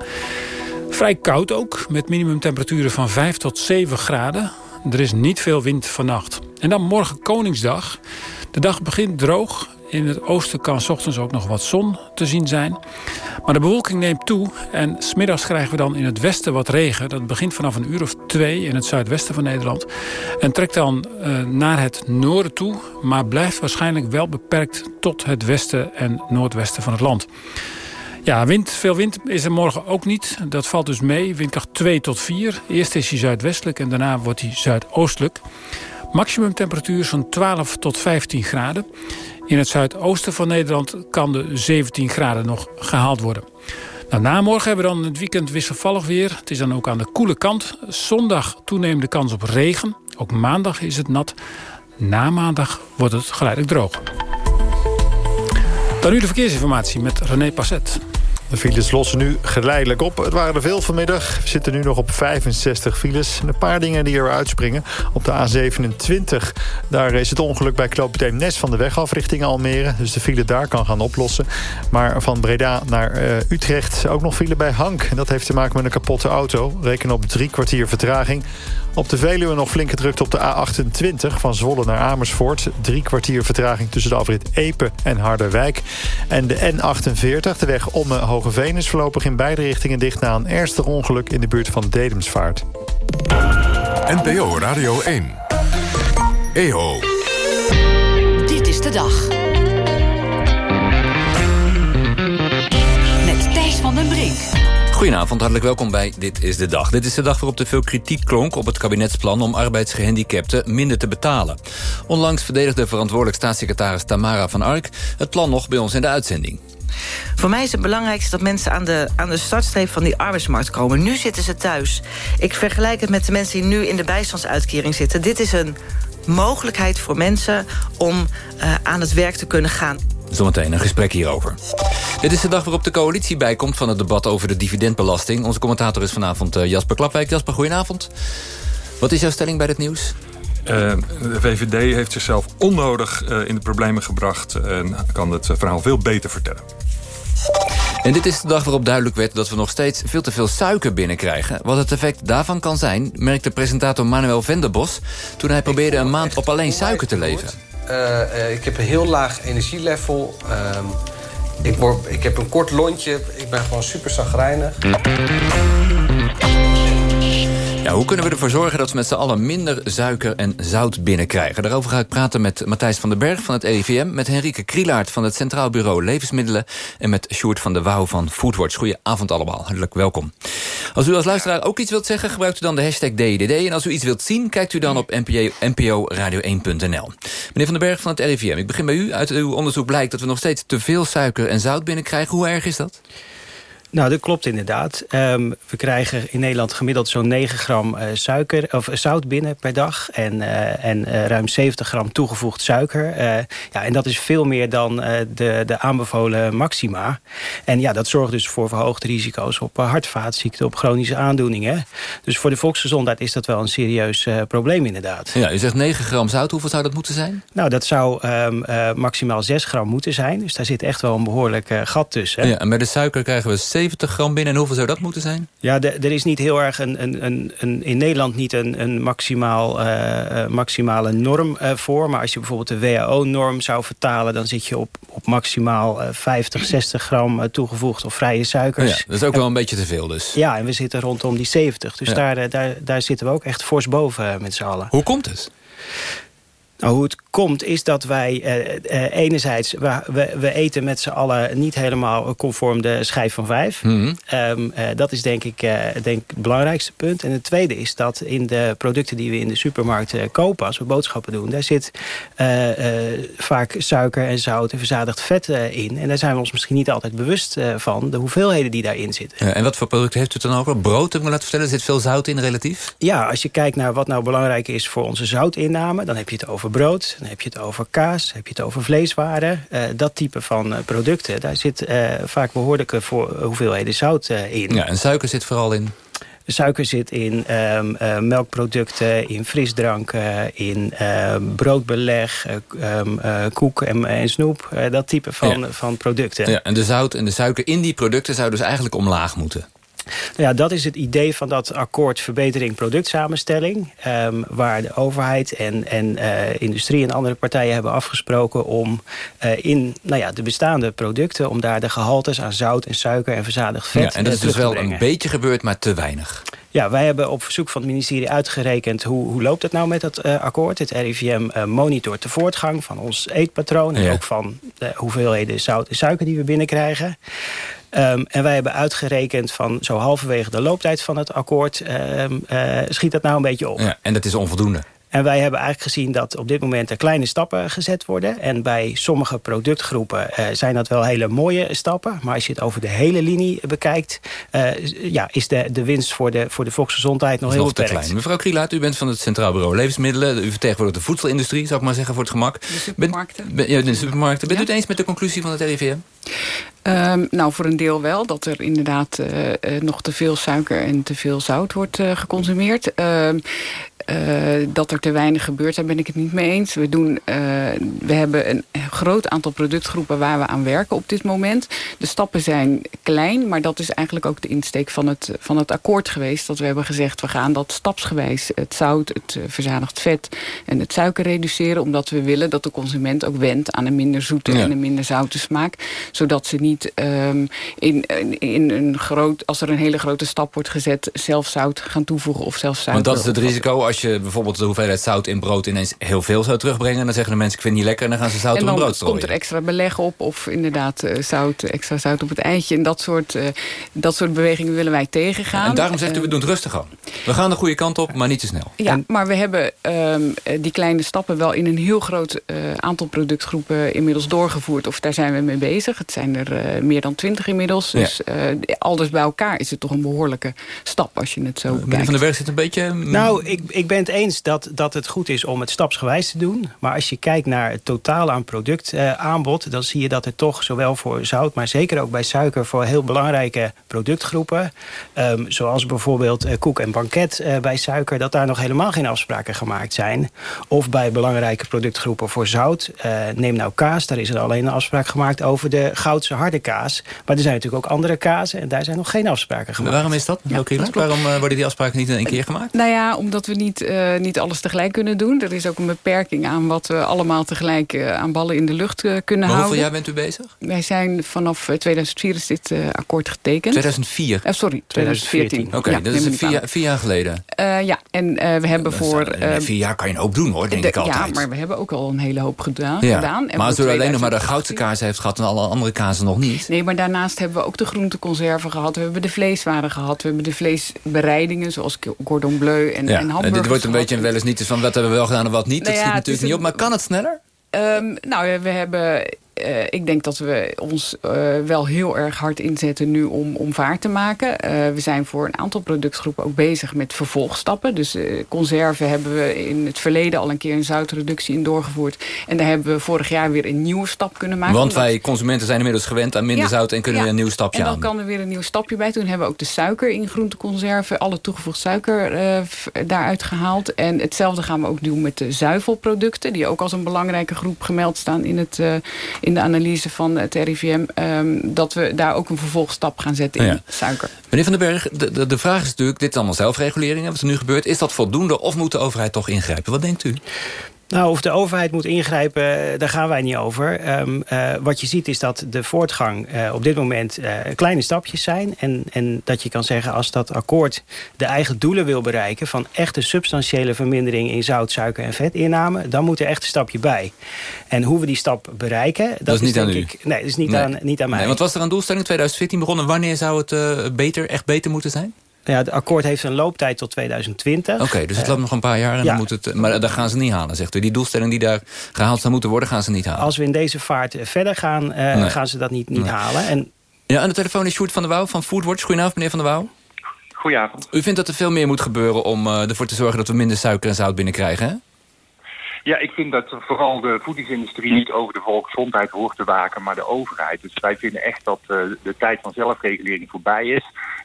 Vrij koud ook, met minimumtemperaturen van 5 tot 7 graden. Er is niet veel wind vannacht. En dan morgen Koningsdag. De dag begint droog. In het oosten kan 's ochtends ook nog wat zon te zien zijn. Maar de bewolking neemt toe en smiddags krijgen we dan in het westen wat regen. Dat begint vanaf een uur of twee in het zuidwesten van Nederland. En trekt dan eh, naar het noorden toe, maar blijft waarschijnlijk wel beperkt tot het westen en noordwesten van het land. Ja, wind, veel wind is er morgen ook niet. Dat valt dus mee, windkracht 2 tot 4. Eerst is hij zuidwestelijk en daarna wordt hij zuidoostelijk. Maximum temperatuur zo'n 12 tot 15 graden. In het zuidoosten van Nederland kan de 17 graden nog gehaald worden. Nou, na morgen hebben we dan het weekend wisselvallig weer. Het is dan ook aan de koele kant. Zondag toenemende kans op regen. Ook maandag is het nat. Na maandag wordt het geleidelijk droog. Dan nu de verkeersinformatie met René Passet. De files lossen nu geleidelijk op. Het waren er veel vanmiddag. We zitten nu nog op 65 files. een paar dingen die er uitspringen. Op de A27, daar is het ongeluk bij Kloopteem Nes van de weg af richting Almere. Dus de file daar kan gaan oplossen. Maar van Breda naar uh, Utrecht ook nog file bij Hank. En dat heeft te maken met een kapotte auto. Reken op drie kwartier vertraging. Op de Veluwe nog flink gedrukt op de A28 van Zwolle naar Amersfoort. Drie kwartier vertraging tussen de afrit Epe en Harderwijk. En de N48, de weg om Hogeveen, is voorlopig in beide richtingen dicht... na een ernstig ongeluk in de buurt van Dedemsvaart. NPO Radio 1. EO. Dit is de dag. Met Thijs van den Brink. Goedenavond, hartelijk welkom bij Dit is de Dag. Dit is de dag waarop er veel kritiek klonk op het kabinetsplan... om arbeidsgehandicapten minder te betalen. Onlangs verdedigde verantwoordelijk staatssecretaris Tamara van Ark... het plan nog bij ons in de uitzending. Voor mij is het belangrijkste dat mensen aan de, aan de startstreep van die arbeidsmarkt komen. Nu zitten ze thuis. Ik vergelijk het met de mensen die nu in de bijstandsuitkering zitten. Dit is een mogelijkheid voor mensen om uh, aan het werk te kunnen gaan. Zometeen een gesprek hierover. Dit is de dag waarop de coalitie bijkomt van het debat over de dividendbelasting. Onze commentator is vanavond uh, Jasper Klapwijk. Jasper, goedenavond. Wat is jouw stelling bij dit nieuws? Uh, de VVD heeft zichzelf onnodig uh, in de problemen gebracht... en kan het verhaal veel beter vertellen. En dit is de dag waarop duidelijk werd dat we nog steeds veel te veel suiker binnenkrijgen. Wat het effect daarvan kan zijn, merkte presentator Manuel Venderbos... toen hij probeerde een maand op alleen suiker te leven. Uh, ik heb een heel laag energielevel. Uh, ik, word, ik heb een kort lontje. Ik ben gewoon super zagrijnig. Ja, hoe kunnen we ervoor zorgen dat we met z'n allen minder suiker en zout binnenkrijgen? Daarover ga ik praten met Matthijs van den Berg van het EIVM... met Henrike Krielaert van het Centraal Bureau Levensmiddelen... en met Sjoerd van der Wouw van Foodwatch. Goedenavond allemaal, hartelijk welkom. Als u als luisteraar ook iets wilt zeggen, gebruikt u dan de hashtag DDD. En als u iets wilt zien, kijkt u dan op NPO, NPO Radio1.nl. Meneer van den Berg van het RIVM, ik begin bij u. Uit uw onderzoek blijkt dat we nog steeds te veel suiker en zout binnenkrijgen. Hoe erg is dat? Nou, dat klopt inderdaad. Um, we krijgen in Nederland gemiddeld zo'n 9 gram uh, suiker, of zout binnen per dag. En, uh, en uh, ruim 70 gram toegevoegd suiker. ja, en dat is veel meer dan de, de aanbevolen maxima. En ja, dat zorgt dus voor verhoogde risico's op hart- vaatziekten, op chronische aandoeningen. Dus voor de volksgezondheid is dat wel een serieus probleem inderdaad. Ja, u zegt 9 gram zout. Hoeveel zou dat moeten zijn? Nou, dat zou um, maximaal 6 gram moeten zijn. Dus daar zit echt wel een behoorlijk gat tussen. Ja, en met de suiker krijgen we 70 gram binnen. En hoeveel zou dat moeten zijn? Ja, er is niet heel erg een, een, een, een in Nederland niet een, een maximaal, uh, maximale norm uh, voor. Maar als je bijvoorbeeld de WHO-norm zou vertalen... dan zit je op, op maximaal uh, 50, 60 gram toegevoegd of vrije suikers. Oh ja, dat is ook wel een beetje te veel dus. Ja, en we zitten rondom die 70. Dus ja. daar, daar, daar zitten we ook echt fors boven met z'n allen. Hoe komt het? Nou, hoe het komt is dat wij uh, uh, enerzijds... We, we, we, eten met z'n allen niet helemaal conform de schijf van vijf. Mm -hmm. um, uh, dat is denk ik denk het belangrijkste punt. En het tweede is dat in de producten die we in de supermarkt kopen... als we boodschappen doen, daar zit vaak suiker en zout en verzadigd vet in. En daar zijn we ons misschien niet altijd bewust van... de hoeveelheden die daarin zitten. Ja, en wat voor producten heeft u het dan over? Brood, heb ik me laten vertellen, er zit veel zout in relatief? Ja, als je kijkt naar wat nou belangrijk is voor onze zoutinname... dan heb je het over brood, dan heb je het over kaas, heb je het over vleeswaren. Uh, dat type van uh, producten, daar zit uh, vaak behoorlijke voor, hoeveelheden zout in. Ja, en suiker zit vooral in? Suiker zit in um, melkproducten, in frisdranken, in broodbeleg, um, koek en, en snoep. dat type van, ja. van producten. Ja, en de zout en de suiker in die producten zouden dus eigenlijk omlaag moeten? Ja, dat is het idee van dat akkoord verbetering productsamenstelling. Um, waar de overheid en, en uh, industrie en andere partijen hebben afgesproken om uh, in nou ja, de bestaande producten... om daar de gehaltes aan zout en suiker en verzadigd vet Ja, en dat is dus wel een beetje gebeurd, maar te weinig. Ja, wij hebben op verzoek van het ministerie uitgerekend... hoe, hoe loopt het nou met dat uh, akkoord. Het RIVM uh, monitort de voortgang van ons eetpatroon... en ook van de hoeveelheden zout en suiker die we binnenkrijgen. Um, en wij hebben uitgerekend van zo halverwege de looptijd van het akkoord... Um, uh, schiet dat nou een beetje op. Ja, en dat is onvoldoende. En wij hebben eigenlijk gezien dat op dit moment er kleine stappen gezet worden. En bij sommige productgroepen zijn dat wel hele mooie stappen. Maar als je het over de hele linie bekijkt... ja, is de, de winst voor de, voor de volksgezondheid nog heel beperkt. Klein. Mevrouw Krielaert, u bent van het Centraal Bureau Levensmiddelen. U vertegenwoordigt de voedselindustrie, zou ik maar zeggen, voor het gemak. De supermarkten. Ben, ja, de supermarkten. Bent u het eens met de conclusie van het RIVM? Um, nou, voor een deel wel. Dat er inderdaad uh, uh, nog te veel suiker en te veel zout wordt uh, geconsumeerd. Uh, dat er te weinig gebeurt, daar ben ik het niet mee eens. We, doen, we hebben een groot aantal productgroepen waar we aan werken op dit moment. De stappen zijn klein, maar dat is eigenlijk ook de insteek van het, van het akkoord geweest. Dat we hebben gezegd, we gaan dat stapsgewijs het zout, het verzadigd vet en het suiker reduceren. Omdat we willen dat de consument ook wendt aan een minder zoete ja. en een minder zoute smaak. Zodat ze niet um, in, in een groot, als er een hele grote stap wordt gezet, zelf zout gaan toevoegen of zelf suiker. Want dat is het risico als je bijvoorbeeld de hoeveelheid zout in brood ineens heel veel zou terugbrengen. Dan zeggen de mensen, ik vind het niet lekker en dan gaan ze zout op brood strooien. En dan komt er extra beleg op of inderdaad uh, zout, extra zout op het eitje. En dat soort, uh, dat soort bewegingen willen wij tegengaan. En daarom zegt u, we doen het rustig aan. We gaan de goede kant op, maar niet te snel. Ja, en, maar we hebben um, die kleine stappen wel in een heel groot uh, aantal productgroepen inmiddels doorgevoerd. Of daar zijn we mee bezig. Het zijn er meer dan twintig inmiddels. Ja. Dus al dus bij elkaar is het toch een behoorlijke stap als je het zo Meneer bekijkt. Van der Berg zit een beetje... Nou, ik, ik ben het eens dat, dat het goed is om het stapsgewijs te doen. Maar als je kijkt naar het totaal aan productaanbod... dan zie je dat het toch zowel voor zout, maar zeker ook bij suiker... voor heel belangrijke productgroepen... Um, zoals bijvoorbeeld uh, koek en banket uh, bij suiker... dat daar nog helemaal geen afspraken gemaakt zijn. Of bij belangrijke productgroepen voor zout. Uh, neem nou kaas, daar is er alleen een afspraak gemaakt... over de goudse harde kaas. Maar er zijn natuurlijk ook andere kazen... en daar zijn nog geen afspraken gemaakt. Waarom is dat, ja, dat Waarom worden die afspraken niet in één keer gemaakt? Nou ja, omdat we niet, uh, niet alles tegelijk kunnen doen. Er is ook een beperking aan wat we allemaal tegelijk uh, aan ballen in de lucht uh, kunnen maar houden. hoeveel jaar bent u bezig? Wij zijn vanaf 2004 is dit akkoord getekend. 2004? sorry, 2014. Oké, okay, ja, dat is vier, vier, jaar geleden. ja, en we hebben voor... vier jaar kan je een hoop doen hoor, denk de, ik altijd. Ja, maar we hebben ook al een hele hoop gedaan. Ja. gedaan. En maar als u alleen nog maar de goudse kaas heeft gehad... en alle andere kazen nog niet. Nee, maar daarnaast hebben we ook de groenteconserven gehad. We hebben de vleeswaren gehad. We hebben de vleesbereidingen, zoals cordon bleu en, ja. en hamburgers. Dit wordt een beetje wel eens niet van wat hebben we wel gedaan en wat niet. Nou dat ja, schiet natuurlijk een... niet op. Maar kan het sneller? Um, nou, we hebben uh, ik denk dat we ons uh, wel heel erg hard inzetten nu om, om vaart te maken. Uh, we zijn voor een aantal productgroepen ook bezig met vervolgstappen. Dus conserven hebben we in het verleden al een keer een zoutreductie in doorgevoerd. En daar hebben we vorig jaar weer een nieuwe stap kunnen maken. Want wij consumenten zijn inmiddels gewend aan minder ja, zout en kunnen ja. weer een nieuw stapje aan. En dan kan er weer een nieuw stapje bij. Toen hebben we ook de suiker in groenteconserven, alle toegevoegd suiker daaruit gehaald. En hetzelfde gaan we ook doen met de zuivelproducten, die ook als een belangrijke groep gemeld staan in het in de analyse van het RIVM... Um, dat we daar ook een vervolgstap gaan zetten in ja. suiker. Meneer Van den Berg, de, de, de vraag is natuurlijk... dit is allemaal zelfregulering, wat er nu gebeurt. Is dat voldoende of moet de overheid toch ingrijpen? Wat denkt u? Nou, of de overheid moet ingrijpen, daar gaan wij niet over. Um, uh, wat je ziet is dat de voortgang uh, op dit moment uh, kleine stapjes zijn. En, en dat je kan zeggen, als dat akkoord de eigen doelen wil bereiken... van echte substantiële vermindering in zout, suiker en vetinname... dan moet er echt een stapje bij. En hoe we die stap bereiken... Dat, dat is niet aan u? Ik, nee, dat is niet, nee. aan, niet aan mij. Nee, want was er een doelstelling 2014 begonnen? Wanneer zou het beter, echt beter moeten zijn? Ja, het akkoord heeft een looptijd tot 2020. Oké, okay, dus het loopt nog een paar jaar en ja. dan moet het... Maar daar gaan ze niet halen, zegt u. Die doelstelling die daar gehaald zou moeten worden, gaan ze niet halen. Als we in deze vaart verder gaan, uh, nee. gaan ze dat niet, niet nee. halen. En... Ja, aan de telefoon is Sjoerd van der Wouw van Foodwatch. Goedenavond, meneer van der Wouw. Goedenavond. U vindt dat er veel meer moet gebeuren om uh, ervoor te zorgen... dat we minder suiker en zout binnenkrijgen, hè? Ja, ik vind dat vooral de voedingsindustrie niet over de volksgezondheid hoort te waken, maar de overheid. Dus wij vinden echt dat uh, de tijd van zelfregulering voorbij is.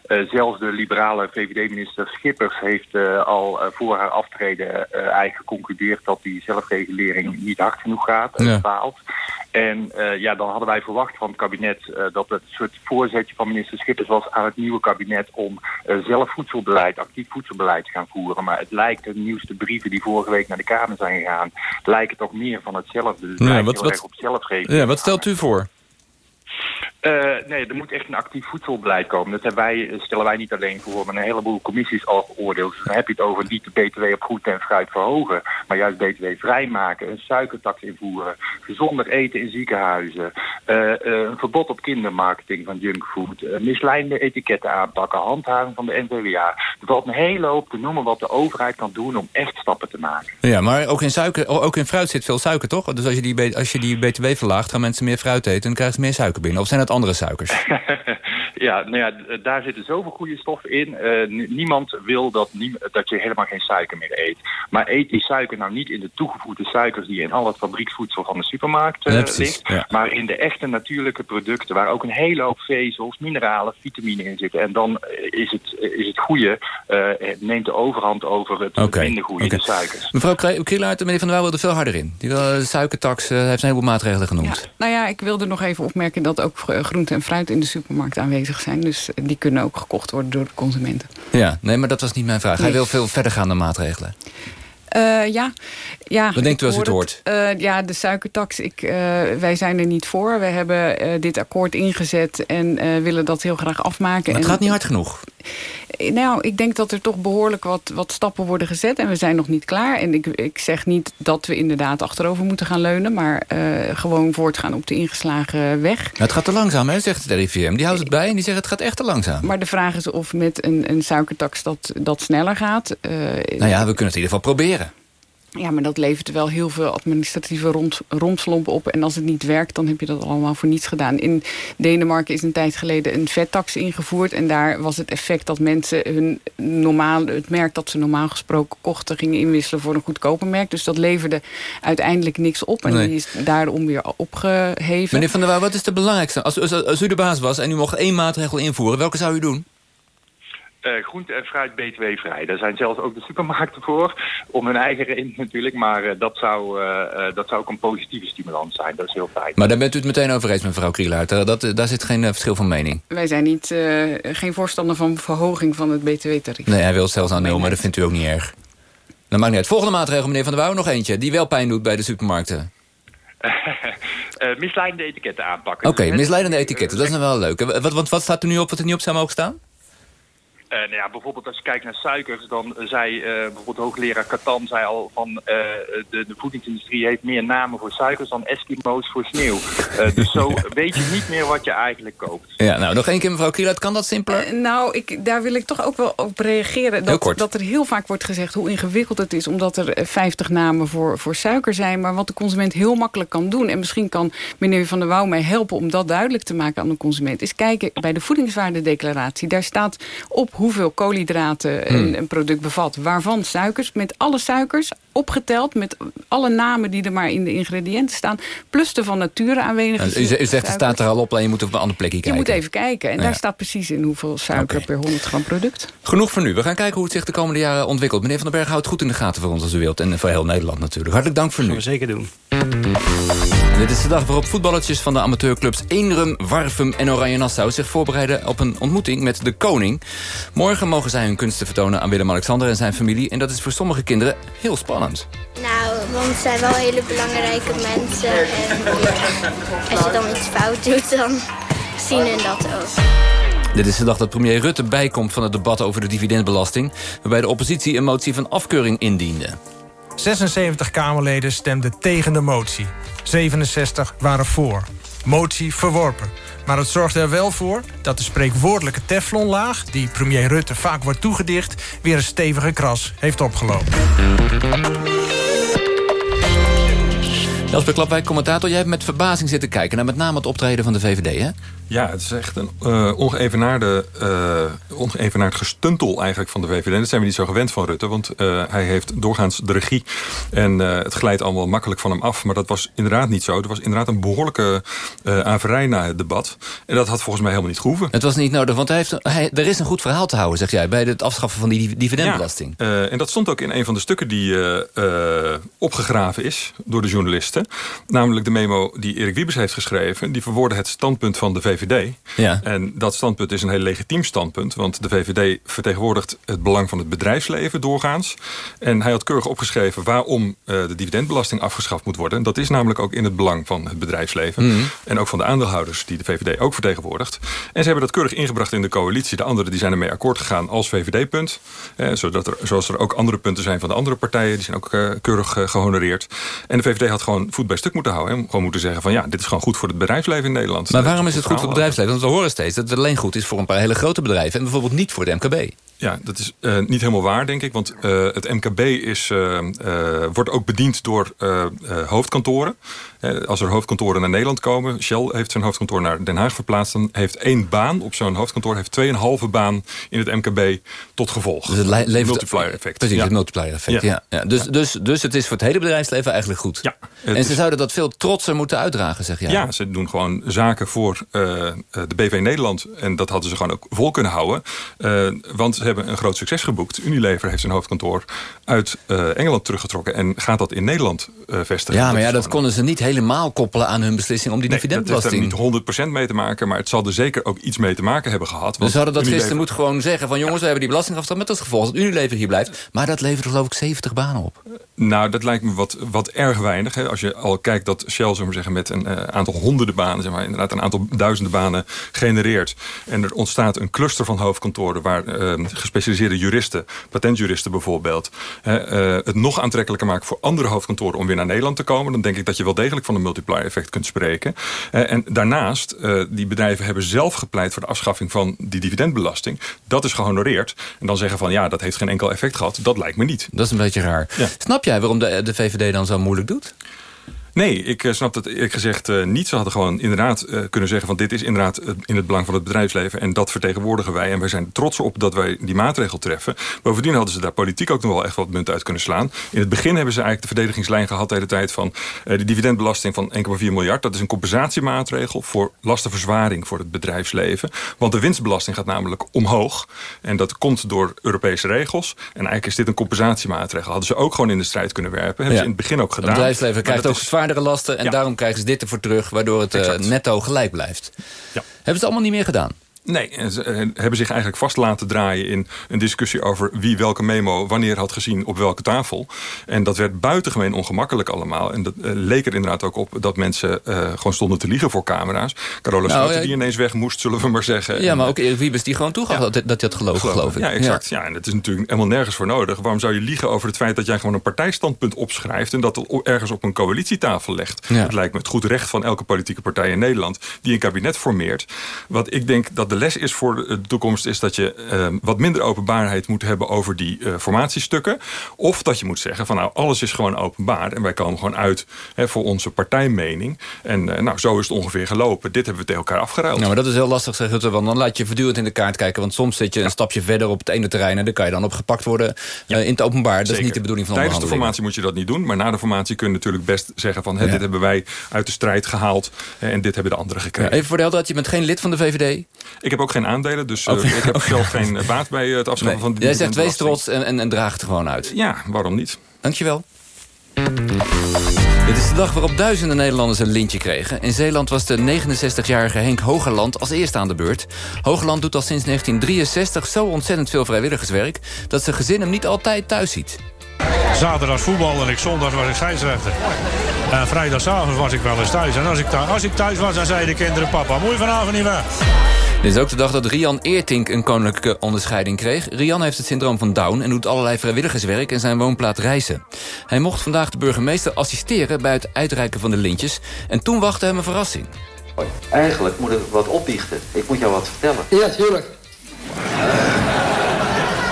Uh, zelfs de liberale VVD-minister Schippers heeft uh, al voor haar aftreden eigenlijk geconcludeerd dat die zelfregulering niet hard genoeg gaat en ja. faalt. En ja, dan hadden wij verwacht van het kabinet dat het soort voorzetje van minister Schippers was aan het nieuwe kabinet om zelf voedselbeleid, actief voedselbeleid te gaan voeren. Maar het lijkt, de nieuwste brieven die vorige week naar de Kamer zijn gegaan, lijken toch meer van hetzelfde. Dus ja, wat, wat, op zelfregulering. Ja, wat stelt u voor? Uh, nee, er moet echt een actief voedselbeleid komen. Dat hebben wij, stellen wij niet alleen voor, maar een heleboel commissies al geoordeeld. Dus dan heb je het over niet de btw op groente en fruit verhogen, maar juist btw vrijmaken, een suikertax invoeren, gezonder eten in ziekenhuizen, uh, een verbod op kindermarketing van junkfood, misleidende etiketten aanpakken, handhaving van de NVWA. De valt een hele hoop te noemen wat de overheid kan doen om echt stappen te maken. Ja, maar ook in, suiker, ook in fruit zit veel suiker, toch? Dus als je die, als je die btw verlaagt, gaan mensen meer fruit eten... en krijgen ze meer suiker binnen. Of zijn dat andere suikers? ja, nou ja, daar zitten zoveel goede stoffen in. Uh, niemand wil dat, dat je helemaal geen suiker meer eet. Maar eet die suiker nou niet in de toegevoegde suikers... die in al het fabrieksvoedsel van de supermarkt uh, ligt... Ja. maar in de echte natuurlijke producten... waar ook een hele hoop vezels, mineralen, vitamine in zitten. En dan is het, is het goede, uh, neemt de overhand over het okay. minder goede, okay. suikers. Mevrouw Krielaert, meneer Van der Wel wilde veel harder in. Die wil de suikertax, heeft een heleboel maatregelen genoemd. Ja, nou ja, ik wilde nog even opmerken dat ook groente en fruit in de supermarkt aanwezig zijn. Dus die kunnen ook gekocht worden door de consumenten. Ja, nee, maar dat was niet mijn vraag. Nee. Hij wil veel verdergaande maatregelen. Uh, ja. ja. Wat denkt u als u het hoort? Uh, ja, de suikertax, ik, uh, wij zijn er niet voor. We hebben dit akkoord ingezet en willen dat heel graag afmaken. Maar het en, gaat niet hard genoeg. Nou, ik denk dat er toch behoorlijk wat, wat stappen worden gezet. En we zijn nog niet klaar. En ik, ik zeg niet dat we inderdaad achterover moeten gaan leunen. Maar uh, gewoon voortgaan op de ingeslagen weg. Nou, het gaat te langzaam, hè, zegt het RIVM. Die houdt het bij en die zegt het gaat echt te langzaam. Maar de vraag is of met een, een suikertax dat, dat sneller gaat. Uh, nou ja, we kunnen het in ieder geval proberen. Ja, maar dat levert wel heel veel administratieve rond, romslomp op. En als het niet werkt, dan heb je dat allemaal voor niets gedaan. In Denemarken is een tijd geleden een vettax ingevoerd. En daar was het effect dat mensen hun normaal, het merk dat ze normaal gesproken kochten... gingen inwisselen voor een goedkoper merk. Dus dat leverde uiteindelijk niks op. En nee. die is daarom weer opgeheven. Meneer Van der Wouw, wat is de belangrijkste? Als, als, als u de baas was en u mocht één maatregel invoeren... welke zou u doen? Uh, groente en fruit btw-vrij. Daar zijn zelfs ook de supermarkten voor. Om hun eigen reden natuurlijk. Maar uh, dat, zou, uh, dat zou ook een positieve stimulans zijn. Dat is heel fijn. Maar daar bent u het meteen over eens met mevrouw Krielaert. Dat, daar zit geen verschil van mening. Wij zijn niet, geen voorstander van verhoging van het btw-tarief. Nee, hij wil het zelfs aan nul, maar dat vindt u ook niet erg. Dat maakt niet uit. Volgende maatregel, meneer Van der Wouw, nog eentje. Die wel pijn doet bij de supermarkten. misleidende etiketten aanpakken. Oké, okay, misleidende etiketten. Dat is dan wel leuk. Wat, wat, wat staat er nu op wat er niet op zou mogen staan? Uh, nou ja, bijvoorbeeld als je kijkt naar suikers, dan zei uh, bijvoorbeeld hoogleraar Katan zei al van uh, de, de voedingsindustrie heeft meer namen voor suikers dan Eskimo's voor sneeuw. dus zo weet je niet meer wat je eigenlijk koopt. Ja, nou nog één keer mevrouw Kielat, kan dat simpeler? nou, ik, daar wil ik toch ook wel op reageren. Dat, dat er heel vaak wordt gezegd hoe ingewikkeld het is omdat er 50 namen voor, voor suiker zijn. Maar wat de consument heel makkelijk kan doen, en misschien kan meneer Van der Wouw mij helpen om dat duidelijk te maken aan de consument, is kijken bij de voedingswaardedeclaratie. Daar staat op hoeveel koolhydraten Hmm. een, een, product bevat. Waarvan suikers, met alle suikers opgeteld... met alle namen die er maar in de ingrediënten staan... plus de van nature aanwezige U, u zegt het staat er al op, en je moet op een andere plekje kijken. Je moet even kijken. En ja. daar staat precies in hoeveel suiker okay. per 100 gram product. Genoeg voor nu. We gaan kijken hoe het zich de komende jaren ontwikkelt. Meneer Van den Berg houdt goed in de gaten voor ons als u wilt. En voor heel Nederland natuurlijk. Hartelijk dank voor nu. Dat gaan we zeker doen. Dit is de dag waarop voetballertjes van de amateurclubs Eenrum, Warfum en Oranje Nassau... zich voorbereiden op een ontmoeting met de koning. Morgen mogen zij hun kunsten vertonen aan Willem-Alexander en zijn familie. En dat is voor sommige kinderen heel spannend. Nou, want het zijn wel hele belangrijke mensen. En als je dan iets fout doet, dan zien hun dat ook. Dit is de dag dat premier Rutte bijkomt van het debat over de dividendbelasting... waarbij de oppositie een motie van afkeuring indiende. 76 Kamerleden stemden tegen de motie. 67 waren voor. Motie verworpen. Maar het zorgde er wel voor dat de spreekwoordelijke teflonlaag... die premier Rutte vaak wordt toegedicht... weer een stevige kras heeft opgelopen. Jasper Klapwijk, commentator. Jij hebt met verbazing zitten kijken... naar met name het optreden van de VVD, hè? Ja, het is echt een uh, ongeëvenaarde, uh, ongeëvenaard gestuntel eigenlijk van de VVD. Dat zijn we niet zo gewend van Rutte, want uh, hij heeft doorgaans de regie. En het glijdt allemaal makkelijk van hem af. Maar dat was inderdaad niet zo. Er was inderdaad een behoorlijke averij na het debat. En dat had volgens mij helemaal niet gehoeven. Het was niet nodig, want hij heeft, hij, er is een goed verhaal te houden, zeg jij... bij het afschaffen van die dividendbelasting. Ja, en dat stond ook in een van de stukken die opgegraven is door de journalisten. Namelijk de memo die Erik Wiebes heeft geschreven. Die verwoordde het standpunt van de VVD VVD. Ja. En dat standpunt is een heel legitiem standpunt. Want de VVD vertegenwoordigt het belang van het bedrijfsleven doorgaans. En hij had keurig opgeschreven waarom uh, de dividendbelasting afgeschaft moet worden. Dat is namelijk ook in het belang van het bedrijfsleven. Mhm. En ook van de aandeelhouders die de VVD ook vertegenwoordigt. En ze hebben dat keurig ingebracht in de coalitie. De anderen die zijn ermee akkoord gegaan als VVD-punt. Eh, zodat er, zoals er ook andere punten zijn van de andere partijen. Die zijn ook uh, keurig gehonoreerd. En de VVD had gewoon voet bij stuk moeten houden. Hè? Gewoon moeten zeggen van ja, dit is gewoon goed voor het bedrijfsleven in Nederland. Maar waarom is het goed voor bedrijfsleven? Want we horen steeds dat het alleen goed is voor een paar hele grote bedrijven... en bijvoorbeeld niet voor de MKB. Ja, dat is uh, niet helemaal waar, denk ik. Want uh, het MKB is, uh, wordt ook bediend door hoofdkantoren. Als er hoofdkantoren naar Nederland komen... Shell heeft zijn hoofdkantoor naar Den Haag verplaatst... dan heeft één baan op zo'n hoofdkantoor... heeft tweeënhalve baan in het MKB tot gevolg. Dus het levert, multiplier effect. Precies, ja. het multiplier effect. Ja. ja. Dus, dus, dus het is voor het hele bedrijfsleven eigenlijk goed. Ja, en ze zouden dat veel trotser moeten uitdragen, zeg jij? Ja, ze doen gewoon zaken voor de BV Nederland. En dat hadden ze gewoon ook vol kunnen houden. want ze hebben een groot succes geboekt. Unilever heeft zijn hoofdkantoor uit uh, Engeland teruggetrokken... en gaat dat in Nederland vestigen. Ja, maar ja, dat konden ze niet helemaal koppelen aan hun beslissing... om die nee, dividendbelasting. dat heeft er niet 100% mee te maken... maar het zal er zeker ook iets mee te maken hebben gehad. We zouden dat Unilever... gisteren moeten gewoon zeggen... van jongens, we hebben die belastingafstand met als gevolg... dat Unilever hier blijft. Maar dat levert geloof ik 70 banen op. Nou, dat lijkt me wat, wat erg weinig. Hè. Als je al kijkt dat Shell zullen zeggen, met een uh, aantal honderden banen... Zeg maar, inderdaad een aantal duizenden banen genereert... en er ontstaat een cluster van hoofdkantoren... waar gespecialiseerde juristen, patentjuristen bijvoorbeeld... Uh, het nog aantrekkelijker maken voor andere hoofdkantoren... om weer naar Nederland te komen... dan denk ik dat je wel degelijk van een multiplier effect kunt spreken. Uh, en daarnaast, die bedrijven hebben zelf gepleit... voor de afschaffing van die dividendbelasting. Dat is gehonoreerd. En dan zeggen van ja, dat heeft geen enkel effect gehad. Dat lijkt me niet. Dat is een beetje raar. Ja. Snap jij waarom de, de VVD dan zo moeilijk doet? Nee, ik uh, snap dat eerlijk gezegd uh, niet. Ze hadden gewoon inderdaad uh, kunnen zeggen... van dit is inderdaad in het belang van het bedrijfsleven... en dat vertegenwoordigen wij. En wij zijn trots op dat wij die maatregel treffen. Bovendien hadden ze daar politiek ook nog wel echt wat munt uit kunnen slaan. In het begin hebben ze eigenlijk de verdedigingslijn gehad... de hele tijd van de dividendbelasting van 1,4 miljard. Dat is een compensatiemaatregel voor lastenverzwaring voor het bedrijfsleven. Want de winstbelasting gaat namelijk omhoog. En dat komt door Europese regels. En eigenlijk is dit een compensatiemaatregel. Hadden ze ook gewoon in de strijd kunnen werpen. Hebben ja. ze in het begin ook gedaan. Het bedrijfsleven krijgt ook zwaar lasten. En daarom krijgen ze dit ervoor terug, waardoor het uh, netto gelijk blijft. Ja. Hebben ze het allemaal niet meer gedaan? Nee, ze hebben zich eigenlijk vast laten draaien in een discussie over wie welke memo wanneer had gezien op welke tafel. En dat werd buitengemeen ongemakkelijk allemaal. En dat uh, leek er inderdaad ook op dat mensen uh, gewoon stonden te liegen voor camera's. Carola nou, Schouten ja, die ineens weg moest, zullen we maar zeggen. Ja, maar ook Erik Wiebes die gewoon toegaf ja, dat, dat hij had geloof ik. Ja, exact. Ja. ja, en dat is natuurlijk helemaal nergens voor nodig. Waarom zou je liegen over het feit dat jij gewoon een partijstandpunt opschrijft... en dat ergens op een coalitietafel legt? Het lijkt me het goed recht van elke politieke partij in Nederland... die een kabinet formeert. Wat ik denk dat de les is voor de toekomst... is dat je uh, wat minder openbaarheid moet hebben over die uh, formatiestukken. Of dat je moet zeggen van nou, alles is gewoon openbaar... en wij komen gewoon uit hè, voor onze partijmening. En uh, nou, zo is het ongeveer gelopen. Dit hebben we tegen elkaar afgeruild. Nou, maar dat is heel lastig, zeg Rutte, want dan laat je voortdurend in de kaart kijken. Want soms zit je een stapje verder op het ene terrein... en dan kan je dan opgepakt worden ja. in het openbaar. Dat Zeker. is niet de bedoeling van Tijdens de formatie moet je dat niet doen. Maar na de formatie kun je natuurlijk best zeggen van... Hè, ja. dit hebben wij uit de strijd gehaald en dit hebben de anderen gekregen. Even voor de helderheid, je bent geen lid van de VVD? Ik heb ook geen aandelen, dus uh, okay. ik heb okay. zelf geen baat bij het afschaffen nee. van de Jij zegt wees trots en, en, en draag het gewoon uit. Ja, waarom niet? Dankjewel. Dit is de dag waarop duizenden Nederlanders een lintje kregen. In Zeeland was de 69-jarige Henk Hogerland als eerste aan de beurt. Hogerland doet al sinds 1963 zo ontzettend veel vrijwilligerswerk... dat zijn gezin hem niet altijd thuis ziet. Zaterdag voetbal en ik zondag was ik scheidsrechter. En vrijdagavond was ik wel eens thuis. En als ik, thuis, als ik thuis was, dan zeiden de kinderen... papa, moet je vanavond niet weg? Dit is ook de dag dat Rian Eertink een koninklijke onderscheiding kreeg. Rian heeft het syndroom van Down en doet allerlei vrijwilligerswerk in zijn woonplaats Reizen. Hij mocht vandaag de burgemeester assisteren bij het uitreiken van de lintjes. En toen wachtte hem een verrassing. Eigenlijk moet ik wat opbiechten. Ik moet jou wat vertellen. Ja, tuurlijk.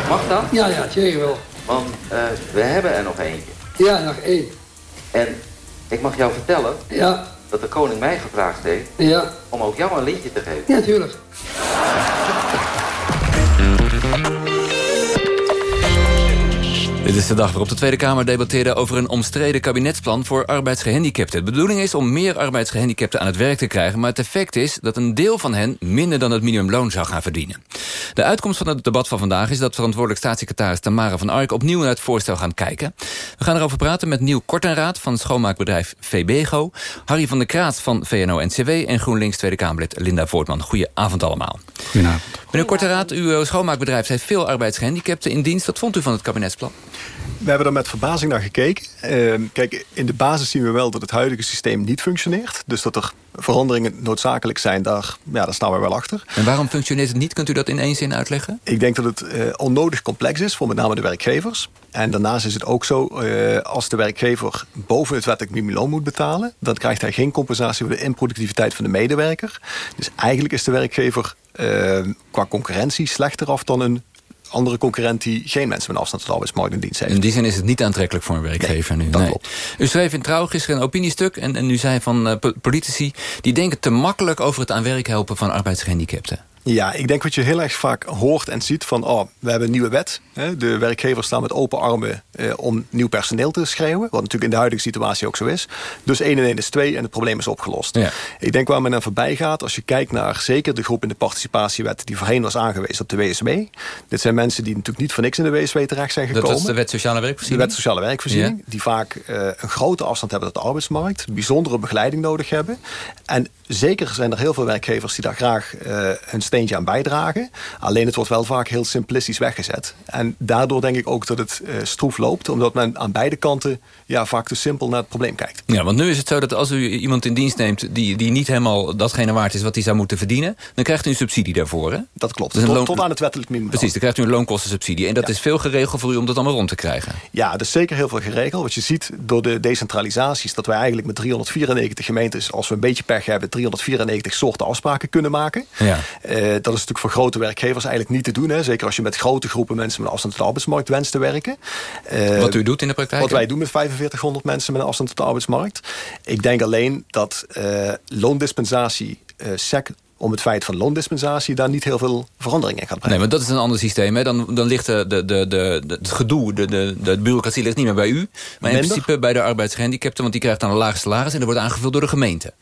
Mag dat? Ja, ja, zeker wel. Want uh, we hebben er nog eentje. Ja, nog één. En ik mag jou vertellen... Ja. Dat de koning mij gevraagd heeft... Ja. om ook jou een lintje te geven. Ja, tuurlijk. Dit is de dag waarop de Tweede Kamer debatteerde over een omstreden kabinetsplan voor arbeidsgehandicapten. De bedoeling is om meer arbeidsgehandicapten aan het werk te krijgen, maar het effect is dat een deel van hen minder dan het minimumloon zou gaan verdienen. De uitkomst van het debat van vandaag is dat verantwoordelijk staatssecretaris Tamara van Ark opnieuw naar het voorstel gaan kijken. We gaan erover praten met Nieuw Kortenraad van schoonmaakbedrijf VBGO, Harry van der Kraat van VNO-NCW en GroenLinks Tweede Kamerlid Linda Voortman. Goedenavond allemaal. Goedenavond. Meneer Kortenraad, uw schoonmaakbedrijf heeft veel arbeidsgehandicapten in dienst. Wat vond u van het kabinetsplan? We hebben er met verbazing naar gekeken. Uh, kijk, in de basis zien we wel dat het huidige systeem niet functioneert. Dus dat er veranderingen noodzakelijk zijn, daar, ja, daar staan we wel achter. En waarom functioneert het niet? Kunt u dat in één zin uitleggen? Ik denk dat het uh, onnodig complex is, voor met name de werkgevers. En daarnaast is het ook zo, uh, als de werkgever boven het wettelijk minimumloon moet betalen... dan krijgt hij geen compensatie voor de improductiviteit van de medewerker. Dus eigenlijk is de werkgever qua concurrentie slechter af dan een andere concurrent die geen mensen met afstand tot de arbeidsmarkt in dienst heeft. In die zin is het niet aantrekkelijk voor een werkgever nu. Nee. U schreef in Trouw gisteren een opiniestuk en, en u zei van uh, politici... die denken te makkelijk over het aan werk helpen van arbeidsgehandicapten. Ja, ik denk wat je heel erg vaak hoort en ziet van... oh, we hebben een nieuwe wet. De werkgevers staan met open armen eh, om nieuw personeel te schreeuwen. Wat natuurlijk in de huidige situatie ook zo is. Dus 1 en 1 is 2 en het probleem is opgelost. Ja. Ik denk waar men aan voorbij gaat... als je kijkt naar zeker de groep in de participatiewet... die voorheen was aangewezen op de WSW. Dit zijn mensen die natuurlijk niet voor niks in de WSW terecht zijn gekomen. Dat is de wet sociale werkvoorziening? De wet sociale werkvoorziening. Die vaak uh, een grote afstand hebben tot de arbeidsmarkt. Bijzondere begeleiding nodig hebben. En zeker zijn er heel veel werkgevers die daar graag uh, hun steentje aan bijdragen. Alleen het wordt wel vaak heel simplistisch weggezet. En daardoor denk ik ook dat het uh, stroef loopt. Omdat men aan beide kanten ja, vaak te simpel naar het probleem kijkt. Ja, want nu is het zo dat als u iemand in dienst neemt... die, die niet helemaal datgene waard is wat hij zou moeten verdienen... dan krijgt u een subsidie daarvoor, hè? Dat klopt, tot, loon... tot, aan het wettelijk minimum. Precies, dan krijgt u een loonkostensubsidie. En dat ja. is veel geregeld voor u om dat allemaal rond te krijgen. Ja, dat is zeker heel veel geregeld. Wat je ziet door de decentralisaties... dat wij eigenlijk met 394 gemeentes... als we een beetje pech hebben... 394 soorten afspraken kunnen maken. Ja. Uh, dat is natuurlijk voor grote werkgevers eigenlijk niet te doen. Hè? Zeker als je met grote groepen mensen met afstand tot de arbeidsmarkt wenst te werken. Uh, wat u doet in de praktijk? Wat wij doen met 4500 mensen met een afstand tot de arbeidsmarkt. Ik denk alleen dat uh, loondispensatie, SEC om het feit van loondispensatie daar niet heel veel verandering in gaat brengen. Nee, maar dat is een ander systeem. Hè? Dan, dan ligt de, de, de, de, het gedoe, de, de, de bureaucratie ligt niet meer bij u. Maar Minder? in principe bij de arbeidsgehandicapten... want die krijgt dan een laag salaris en dat wordt aangevuld door de gemeente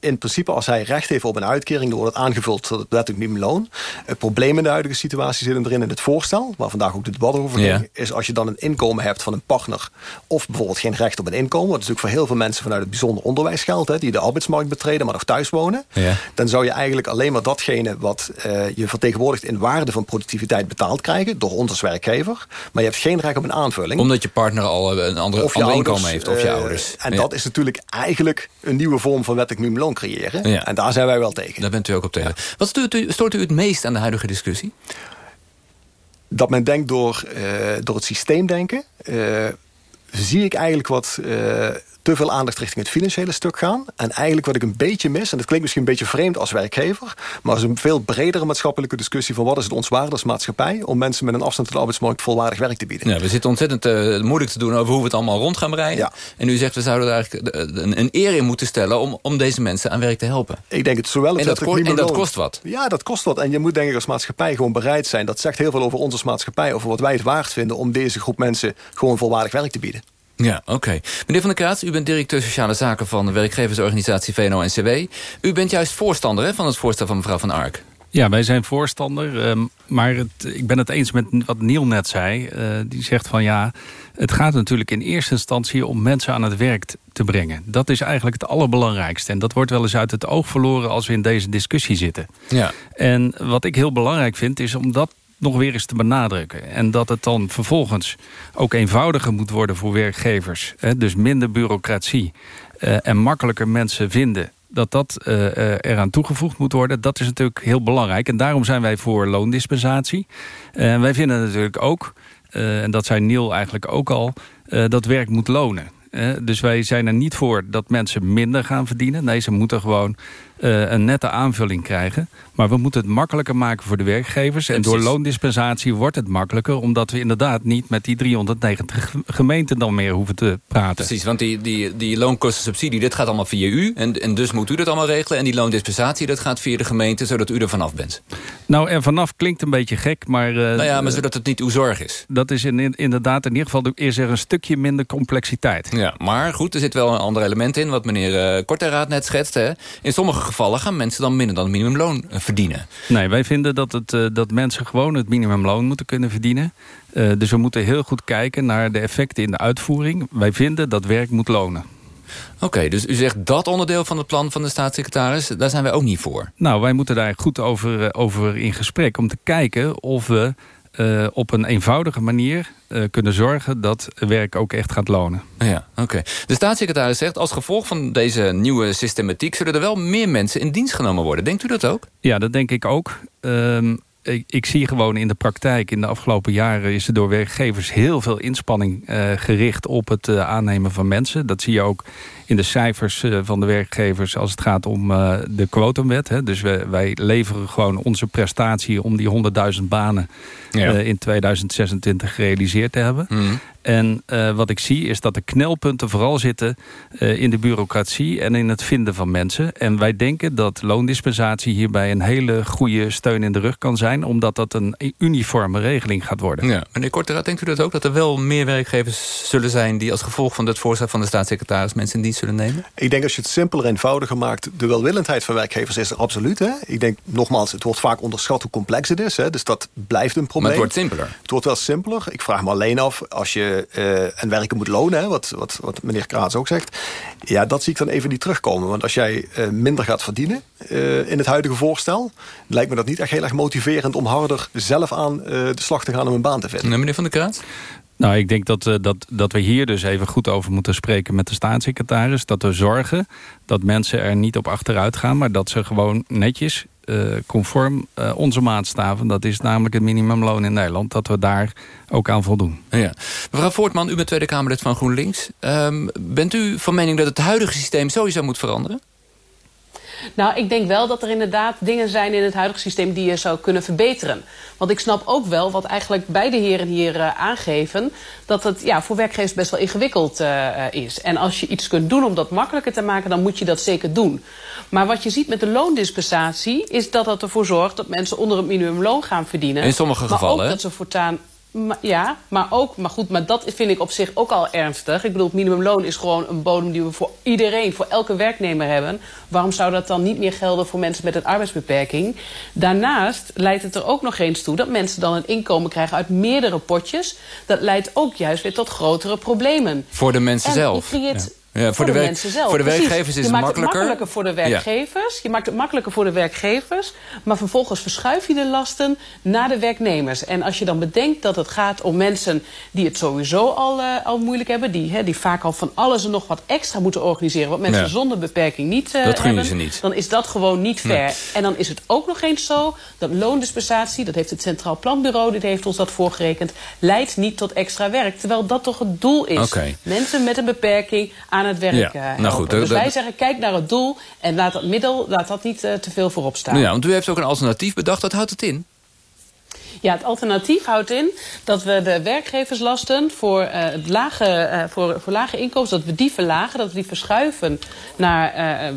in principe, als hij recht heeft op een uitkering... dan wordt het aangevuld tot het wettelijk minimumloon. Het probleem in de huidige situatie zit hem erin in het voorstel... waar vandaag ook de debat over ging... Ja. is als je dan een inkomen hebt van een partner... of bijvoorbeeld geen recht op een inkomen... wat natuurlijk voor heel veel mensen vanuit het bijzonder onderwijs geldt... Hè, die de arbeidsmarkt betreden, maar nog thuis wonen... Ja. dan zou je eigenlijk alleen maar datgene... wat uh, je vertegenwoordigt in waarde van productiviteit betaald krijgen... door ons als werkgever. Maar je hebt geen recht op een aanvulling. Omdat je partner al een andere, ouders, inkomen heeft, of je uh, ouders. En ja. dat is natuurlijk eigenlijk een nieuwe vorm van wettelijk minimumloon creëren. Ja. En daar zijn wij wel tegen. Daar bent u ook op tegen. Wat stoort u, stoort u het meest aan de huidige discussie? Dat men denkt door, uh, door het systeem denken... Uh, zie ik eigenlijk wat uh, te veel aandacht richting het financiële stuk gaan. En eigenlijk wat ik een beetje mis... en dat klinkt misschien een beetje vreemd als werkgever... maar is een veel bredere maatschappelijke discussie... van wat is het ons waarde als maatschappij... om mensen met een afstand tot de arbeidsmarkt volwaardig werk te bieden. Ja, we zitten ontzettend uh, moeilijk te doen over hoe we het allemaal rond gaan breiden. Ja. En u zegt we zouden er eigenlijk een, een eer in moeten stellen... Om, om deze mensen aan werk te helpen. Ik denk het zowel... En dat, kost, en dat kost wat. Ja, dat kost wat. En je moet denk ik als maatschappij gewoon bereid zijn... dat zegt heel veel over ons als maatschappij... over wat wij het waard vinden... om deze groep mensen gewoon volwaardig werk te bieden. Ja, oké. Okay. Meneer Van der Kraats, u bent directeur Sociale Zaken... van de werkgeversorganisatie VNO-NCW. U bent juist voorstander hè, van het voorstel van mevrouw Van Ark. Ja, wij zijn voorstander. Uh, maar het, ik ben het eens met wat Neil net zei. Uh, die zegt van ja, het gaat natuurlijk in eerste instantie... om mensen aan het werk te brengen. Dat is eigenlijk het allerbelangrijkste. En dat wordt wel eens uit het oog verloren... als we in deze discussie zitten. Ja. En wat ik heel belangrijk vind, is om dat nog weer eens te benadrukken. En dat het dan vervolgens ook eenvoudiger moet worden voor werkgevers. Hè? Dus minder bureaucratie uh, en makkelijker mensen vinden dat dat uh, uh, eraan toegevoegd moet worden. Dat is natuurlijk heel belangrijk. En daarom zijn wij voor loondispensatie. En wij vinden natuurlijk ook, en dat zei Neil eigenlijk ook al... dat werk moet lonen. Dus wij zijn er niet voor dat mensen minder gaan verdienen. Nee, ze moeten gewoon een nette aanvulling krijgen. Maar we moeten het makkelijker maken voor de werkgevers. En door loondispensatie wordt het makkelijker... omdat we inderdaad niet met die 390 gemeenten dan meer hoeven te praten. Precies, want die, die, die loonkostensubsidie, dit gaat allemaal via u. En, en dus moet u dat allemaal regelen. En die loondispensatie, dat gaat via de gemeente... zodat u er vanaf bent. Nou, en vanaf klinkt een beetje gek, maar... Uh, nou ja, maar zodat het niet uw zorg is. Dat is in, in, inderdaad in ieder geval eerst een stukje minder complexiteit. Ja, maar goed, er zit wel een ander element in... wat meneer uh, Korteraad net schetst. Hè. In sommige gevallen gaan mensen dan minder dan het minimumloon verdienen. Nee, wij vinden dat, het, uh, dat mensen gewoon het minimumloon moeten kunnen verdienen. Uh, dus we moeten heel goed kijken naar de effecten in de uitvoering. Wij vinden dat werk moet lonen. Oké, okay, dus u zegt dat onderdeel van het plan van de staatssecretaris... daar zijn wij ook niet voor. Nou, wij moeten daar goed over, uh, over in gesprek... om te kijken of we uh, op een eenvoudige manier uh, kunnen zorgen dat werk ook echt gaat lonen. Ja, oké. Okay. De staatssecretaris zegt als gevolg van deze nieuwe systematiek... zullen er wel meer mensen in dienst genomen worden. Denkt u dat ook? Ja, dat denk ik ook. Um, ik, ik, zie gewoon in de praktijk... in de afgelopen jaren is er door werkgevers heel veel inspanning uh, gericht... op het uh, aannemen van mensen. Dat zie je ook in de cijfers uh, van de werkgevers als het gaat om de quotumwet. Hè. Dus wij, wij, leveren gewoon onze prestatie om die 100.000 banen... Ja. in 2026 gerealiseerd te hebben. Mm. En uh, wat ik zie is dat de knelpunten vooral zitten uh, in de bureaucratie en in het vinden van mensen. En wij denken dat loondispensatie hierbij een hele goede steun in de rug kan zijn. Omdat dat een uniforme regeling gaat worden. Ja. Meneer Korteraad, denkt u dat ook? Dat er wel meer werkgevers zullen zijn die als gevolg van het voorstel van de staatssecretaris mensen in dienst zullen nemen? Ik denk als je het simpeler en eenvoudiger maakt, de welwillendheid van werkgevers is er absoluut. Hè? Ik denk nogmaals, het wordt vaak onderschat hoe complex het is. Hè? Dus dat blijft een probleem. Maar het wordt simpeler. Het wordt wel simpeler. Ik vraag me alleen af, als je uh, en werken moet lonen, hè, wat, wat, wat meneer Kraats ook zegt. Ja, dat zie ik dan even niet terugkomen. Want als jij uh, minder gaat verdienen uh, in het huidige voorstel... lijkt me dat niet echt heel erg motiverend om harder zelf aan de slag te gaan om een baan te vinden. Nee, meneer Van der Kraats? Nou, ik denk dat, uh, dat, dat we hier dus even goed over moeten spreken met de staatssecretaris. Dat we zorgen dat mensen er niet op achteruit gaan... maar dat ze gewoon netjes uh, conform uh, onze maatstaven... dat is namelijk het minimumloon in Nederland... dat we daar ook aan voldoen. Ja. Mevrouw Voortman, u bent Tweede Kamerlid van GroenLinks. Um, bent u van mening dat het huidige systeem sowieso moet veranderen? Nou, ik denk wel dat er inderdaad dingen zijn in het huidige systeem die je zou kunnen verbeteren. Want ik snap ook wel wat eigenlijk beide heren hier uh, aangeven... dat het ja, voor werkgevers best wel ingewikkeld uh, is. En als je iets kunt doen om dat makkelijker te maken... dan moet je dat zeker doen. Maar wat je ziet met de loondispensatie... is dat dat ervoor zorgt dat mensen onder het minimumloon gaan verdienen. In sommige maar gevallen, ook dat ze voortaan maar, ja, maar ook, maar goed, maar dat vind ik op zich ook al ernstig. Ik bedoel, het minimumloon is gewoon een bodem die we voor iedereen, voor elke werknemer hebben. Waarom zou dat dan niet meer gelden voor mensen met een arbeidsbeperking? Daarnaast leidt het er ook nog eens toe dat mensen dan een inkomen krijgen uit meerdere potjes. Dat leidt ook juist weer tot grotere problemen. Voor de mensen en zelf. Je creëert, ja, voor, voor, de, mensen zelf. Voor de Precies. werkgevers is je het maakt makkelijker. het makkelijker voor de werkgevers. Ja. Je maakt het makkelijker voor de werkgevers. Maar vervolgens verschuif je de lasten naar de werknemers. En als je dan bedenkt dat het gaat om mensen die het sowieso al, uh, al moeilijk hebben. Die, hè, die vaak al van alles en nog wat extra moeten organiseren. Wat mensen Ja. zonder beperking niet uh, Dat hebben. ze niet. Dan is dat gewoon niet fair. Nee. En dan is het ook nog eens zo dat loondispensatie, dat heeft het Centraal Planbureau, dit heeft ons dat voorgerekend, leidt niet tot extra werk. Terwijl dat toch het doel is. Mensen met een beperking aan het werk Ja, eh, nou goed, dus wij zeggen, kijk naar het doel en laat dat middel laat dat niet eh, te veel voorop staan. Ja, want u heeft ook een alternatief bedacht. Wat houdt het in? Ja, het alternatief houdt in dat we de werkgeverslasten voor, eh, het lage, eh, voor, voor lage inkomens, dat we die verlagen, dat we die verschuiven naar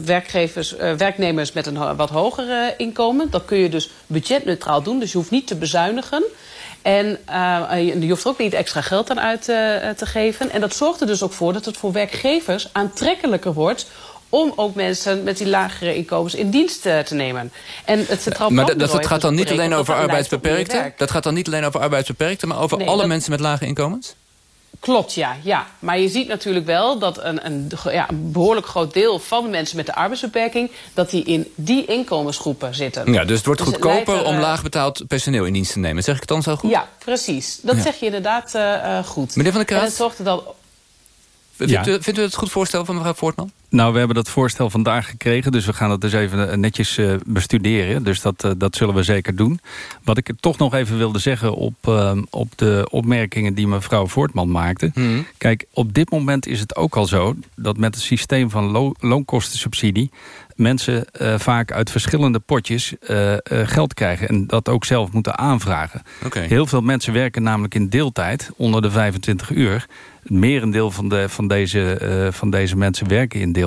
werkgevers, werknemers met een wat hoger inkomen. Dat kun je dus budgetneutraal doen, dus je hoeft niet te bezuinigen. En eh, je je hoeft er ook niet extra geld aan uit eh, te geven. En dat zorgt er dus ook voor dat het voor werkgevers aantrekkelijker wordt om ook mensen met die lagere inkomens in dienst eh, te nemen. En het Centraal Maar dat, gaat dan heeft niet dus alleen over dat dat arbeidsbeperkten? gaat dan niet alleen over arbeidsbeperkten, maar over Nee, alle dat- mensen met lage inkomens? Klopt, ja, ja. Maar je ziet natuurlijk wel dat een, een, ja, een behoorlijk groot deel van de mensen met de arbeidsbeperking... dat die in die inkomensgroepen zitten. Ja, dus het wordt Dus goedkoper er, om eh, laagbetaald personeel in dienst te nemen. Zeg ik het dan zo goed? Ja, precies. Dat Ja. zeg je inderdaad eh, eh, goed. Meneer Van der En Kraat? het zorgt er dan... Vindt, u, vindt u het goed voorstel van mevrouw Voortman? Nou, we hebben dat voorstel vandaag gekregen, dus we gaan het dus even eh, netjes eh, bestuderen. Dus dat, eh, dat zullen we zeker doen. Wat ik toch nog even wilde zeggen op, op de opmerkingen die mevrouw Voortman maakte. Mhm. Kijk, op dit moment is het ook al zo dat met het systeem van lo loonkostensubsidie mensen vaak uit verschillende potjes geld krijgen en dat ook zelf moeten aanvragen. Heel veel mensen werken namelijk in deeltijd onder de 25 uur. Het merendeel van, de, van, deze, van deze mensen werken in deeltijd.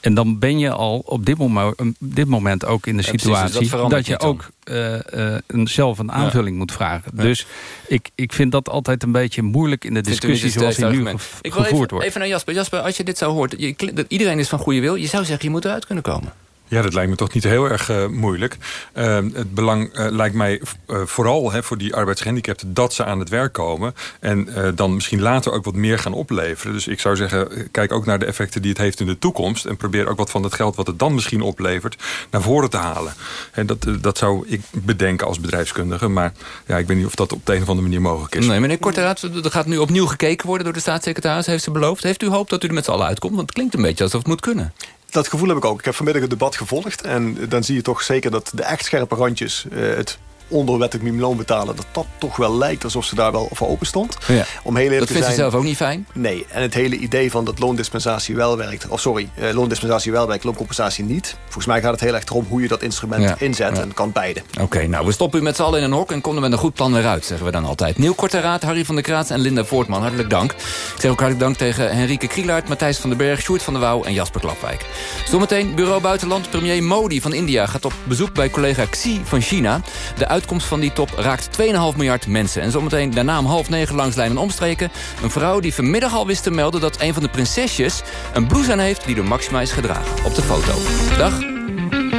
En dan ben je al op dit moment, dit moment ook in de Ja, precies, dus dat situatie... dat je ook eh, eh, een, zelf een aanvulling moet vragen. Dus ik, ik vind dat altijd een beetje moeilijk in de discussie... zoals die nu gevoerd even, wordt. even naar Jasper. Jasper, als je dit zou hoort, je, iedereen is van goede wil. Je zou zeggen, je moet eruit kunnen komen. Ja, dat lijkt me toch niet heel erg eh, moeilijk. Eh, het belang eh, lijkt mij eh, vooral hè, voor die arbeidsgehandicapten... dat ze aan het werk komen. En dan misschien later ook wat meer gaan opleveren. Dus ik zou zeggen, kijk ook naar de effecten die het heeft in de toekomst. En probeer ook wat van het geld wat het dan misschien oplevert... naar voren te halen. En dat, dat zou ik bedenken als bedrijfskundige. Maar ja, ik weet niet of dat op de een of andere manier mogelijk is. Nee, meneer Korteraad, er gaat nu opnieuw gekeken worden door de staatssecretaris. Heeft ze beloofd. Heeft u hoop dat u er met z'n allen uitkomt? Want het klinkt een beetje alsof het moet kunnen. Dat gevoel heb ik ook. Ik heb vanmiddag het debat gevolgd. En dan zie je toch zeker dat de echt scherpe randjes... eh, het onder wettelijk minimumloon betalen... dat dat toch wel lijkt alsof ze daar wel voor open stond. Ja. Om heel eerlijk dat vindt ze zelf ook niet fijn? Nee, en het hele idee van dat loondispensatie wel werkt... of sorry, eh, loondispensatie wel werkt, looncompensatie niet. Volgens mij gaat het heel erg erom hoe je dat instrument Ja. inzet. Ja. En kan beide. Oké, nou, we stoppen u met z'n allen in een hok en komen met een goed plan weer uit, zeggen we dan altijd. Nieuw Korte Raad, Harry van der Kraats en Linda Voortman, hartelijk dank. Ik zeg ook hartelijk dank tegen Henrike Krielaert, Matthijs van den Berg, Sjoerd van der Wouw en Jasper Klapwijk. Zometeen Bureau Buitenland, premier Modi van India gaat op bezoek bij collega Xi van China. De uitkomst van die top raakt 2,5 miljard mensen. En zometeen daarna om half negen langs lijn en omstreken. Een vrouw die vanmiddag al wist te melden dat een van de prinsesjes een blouse aan heeft die door Maxima is gedragen. Op de foto. Dag.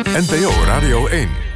NPO Radio 1.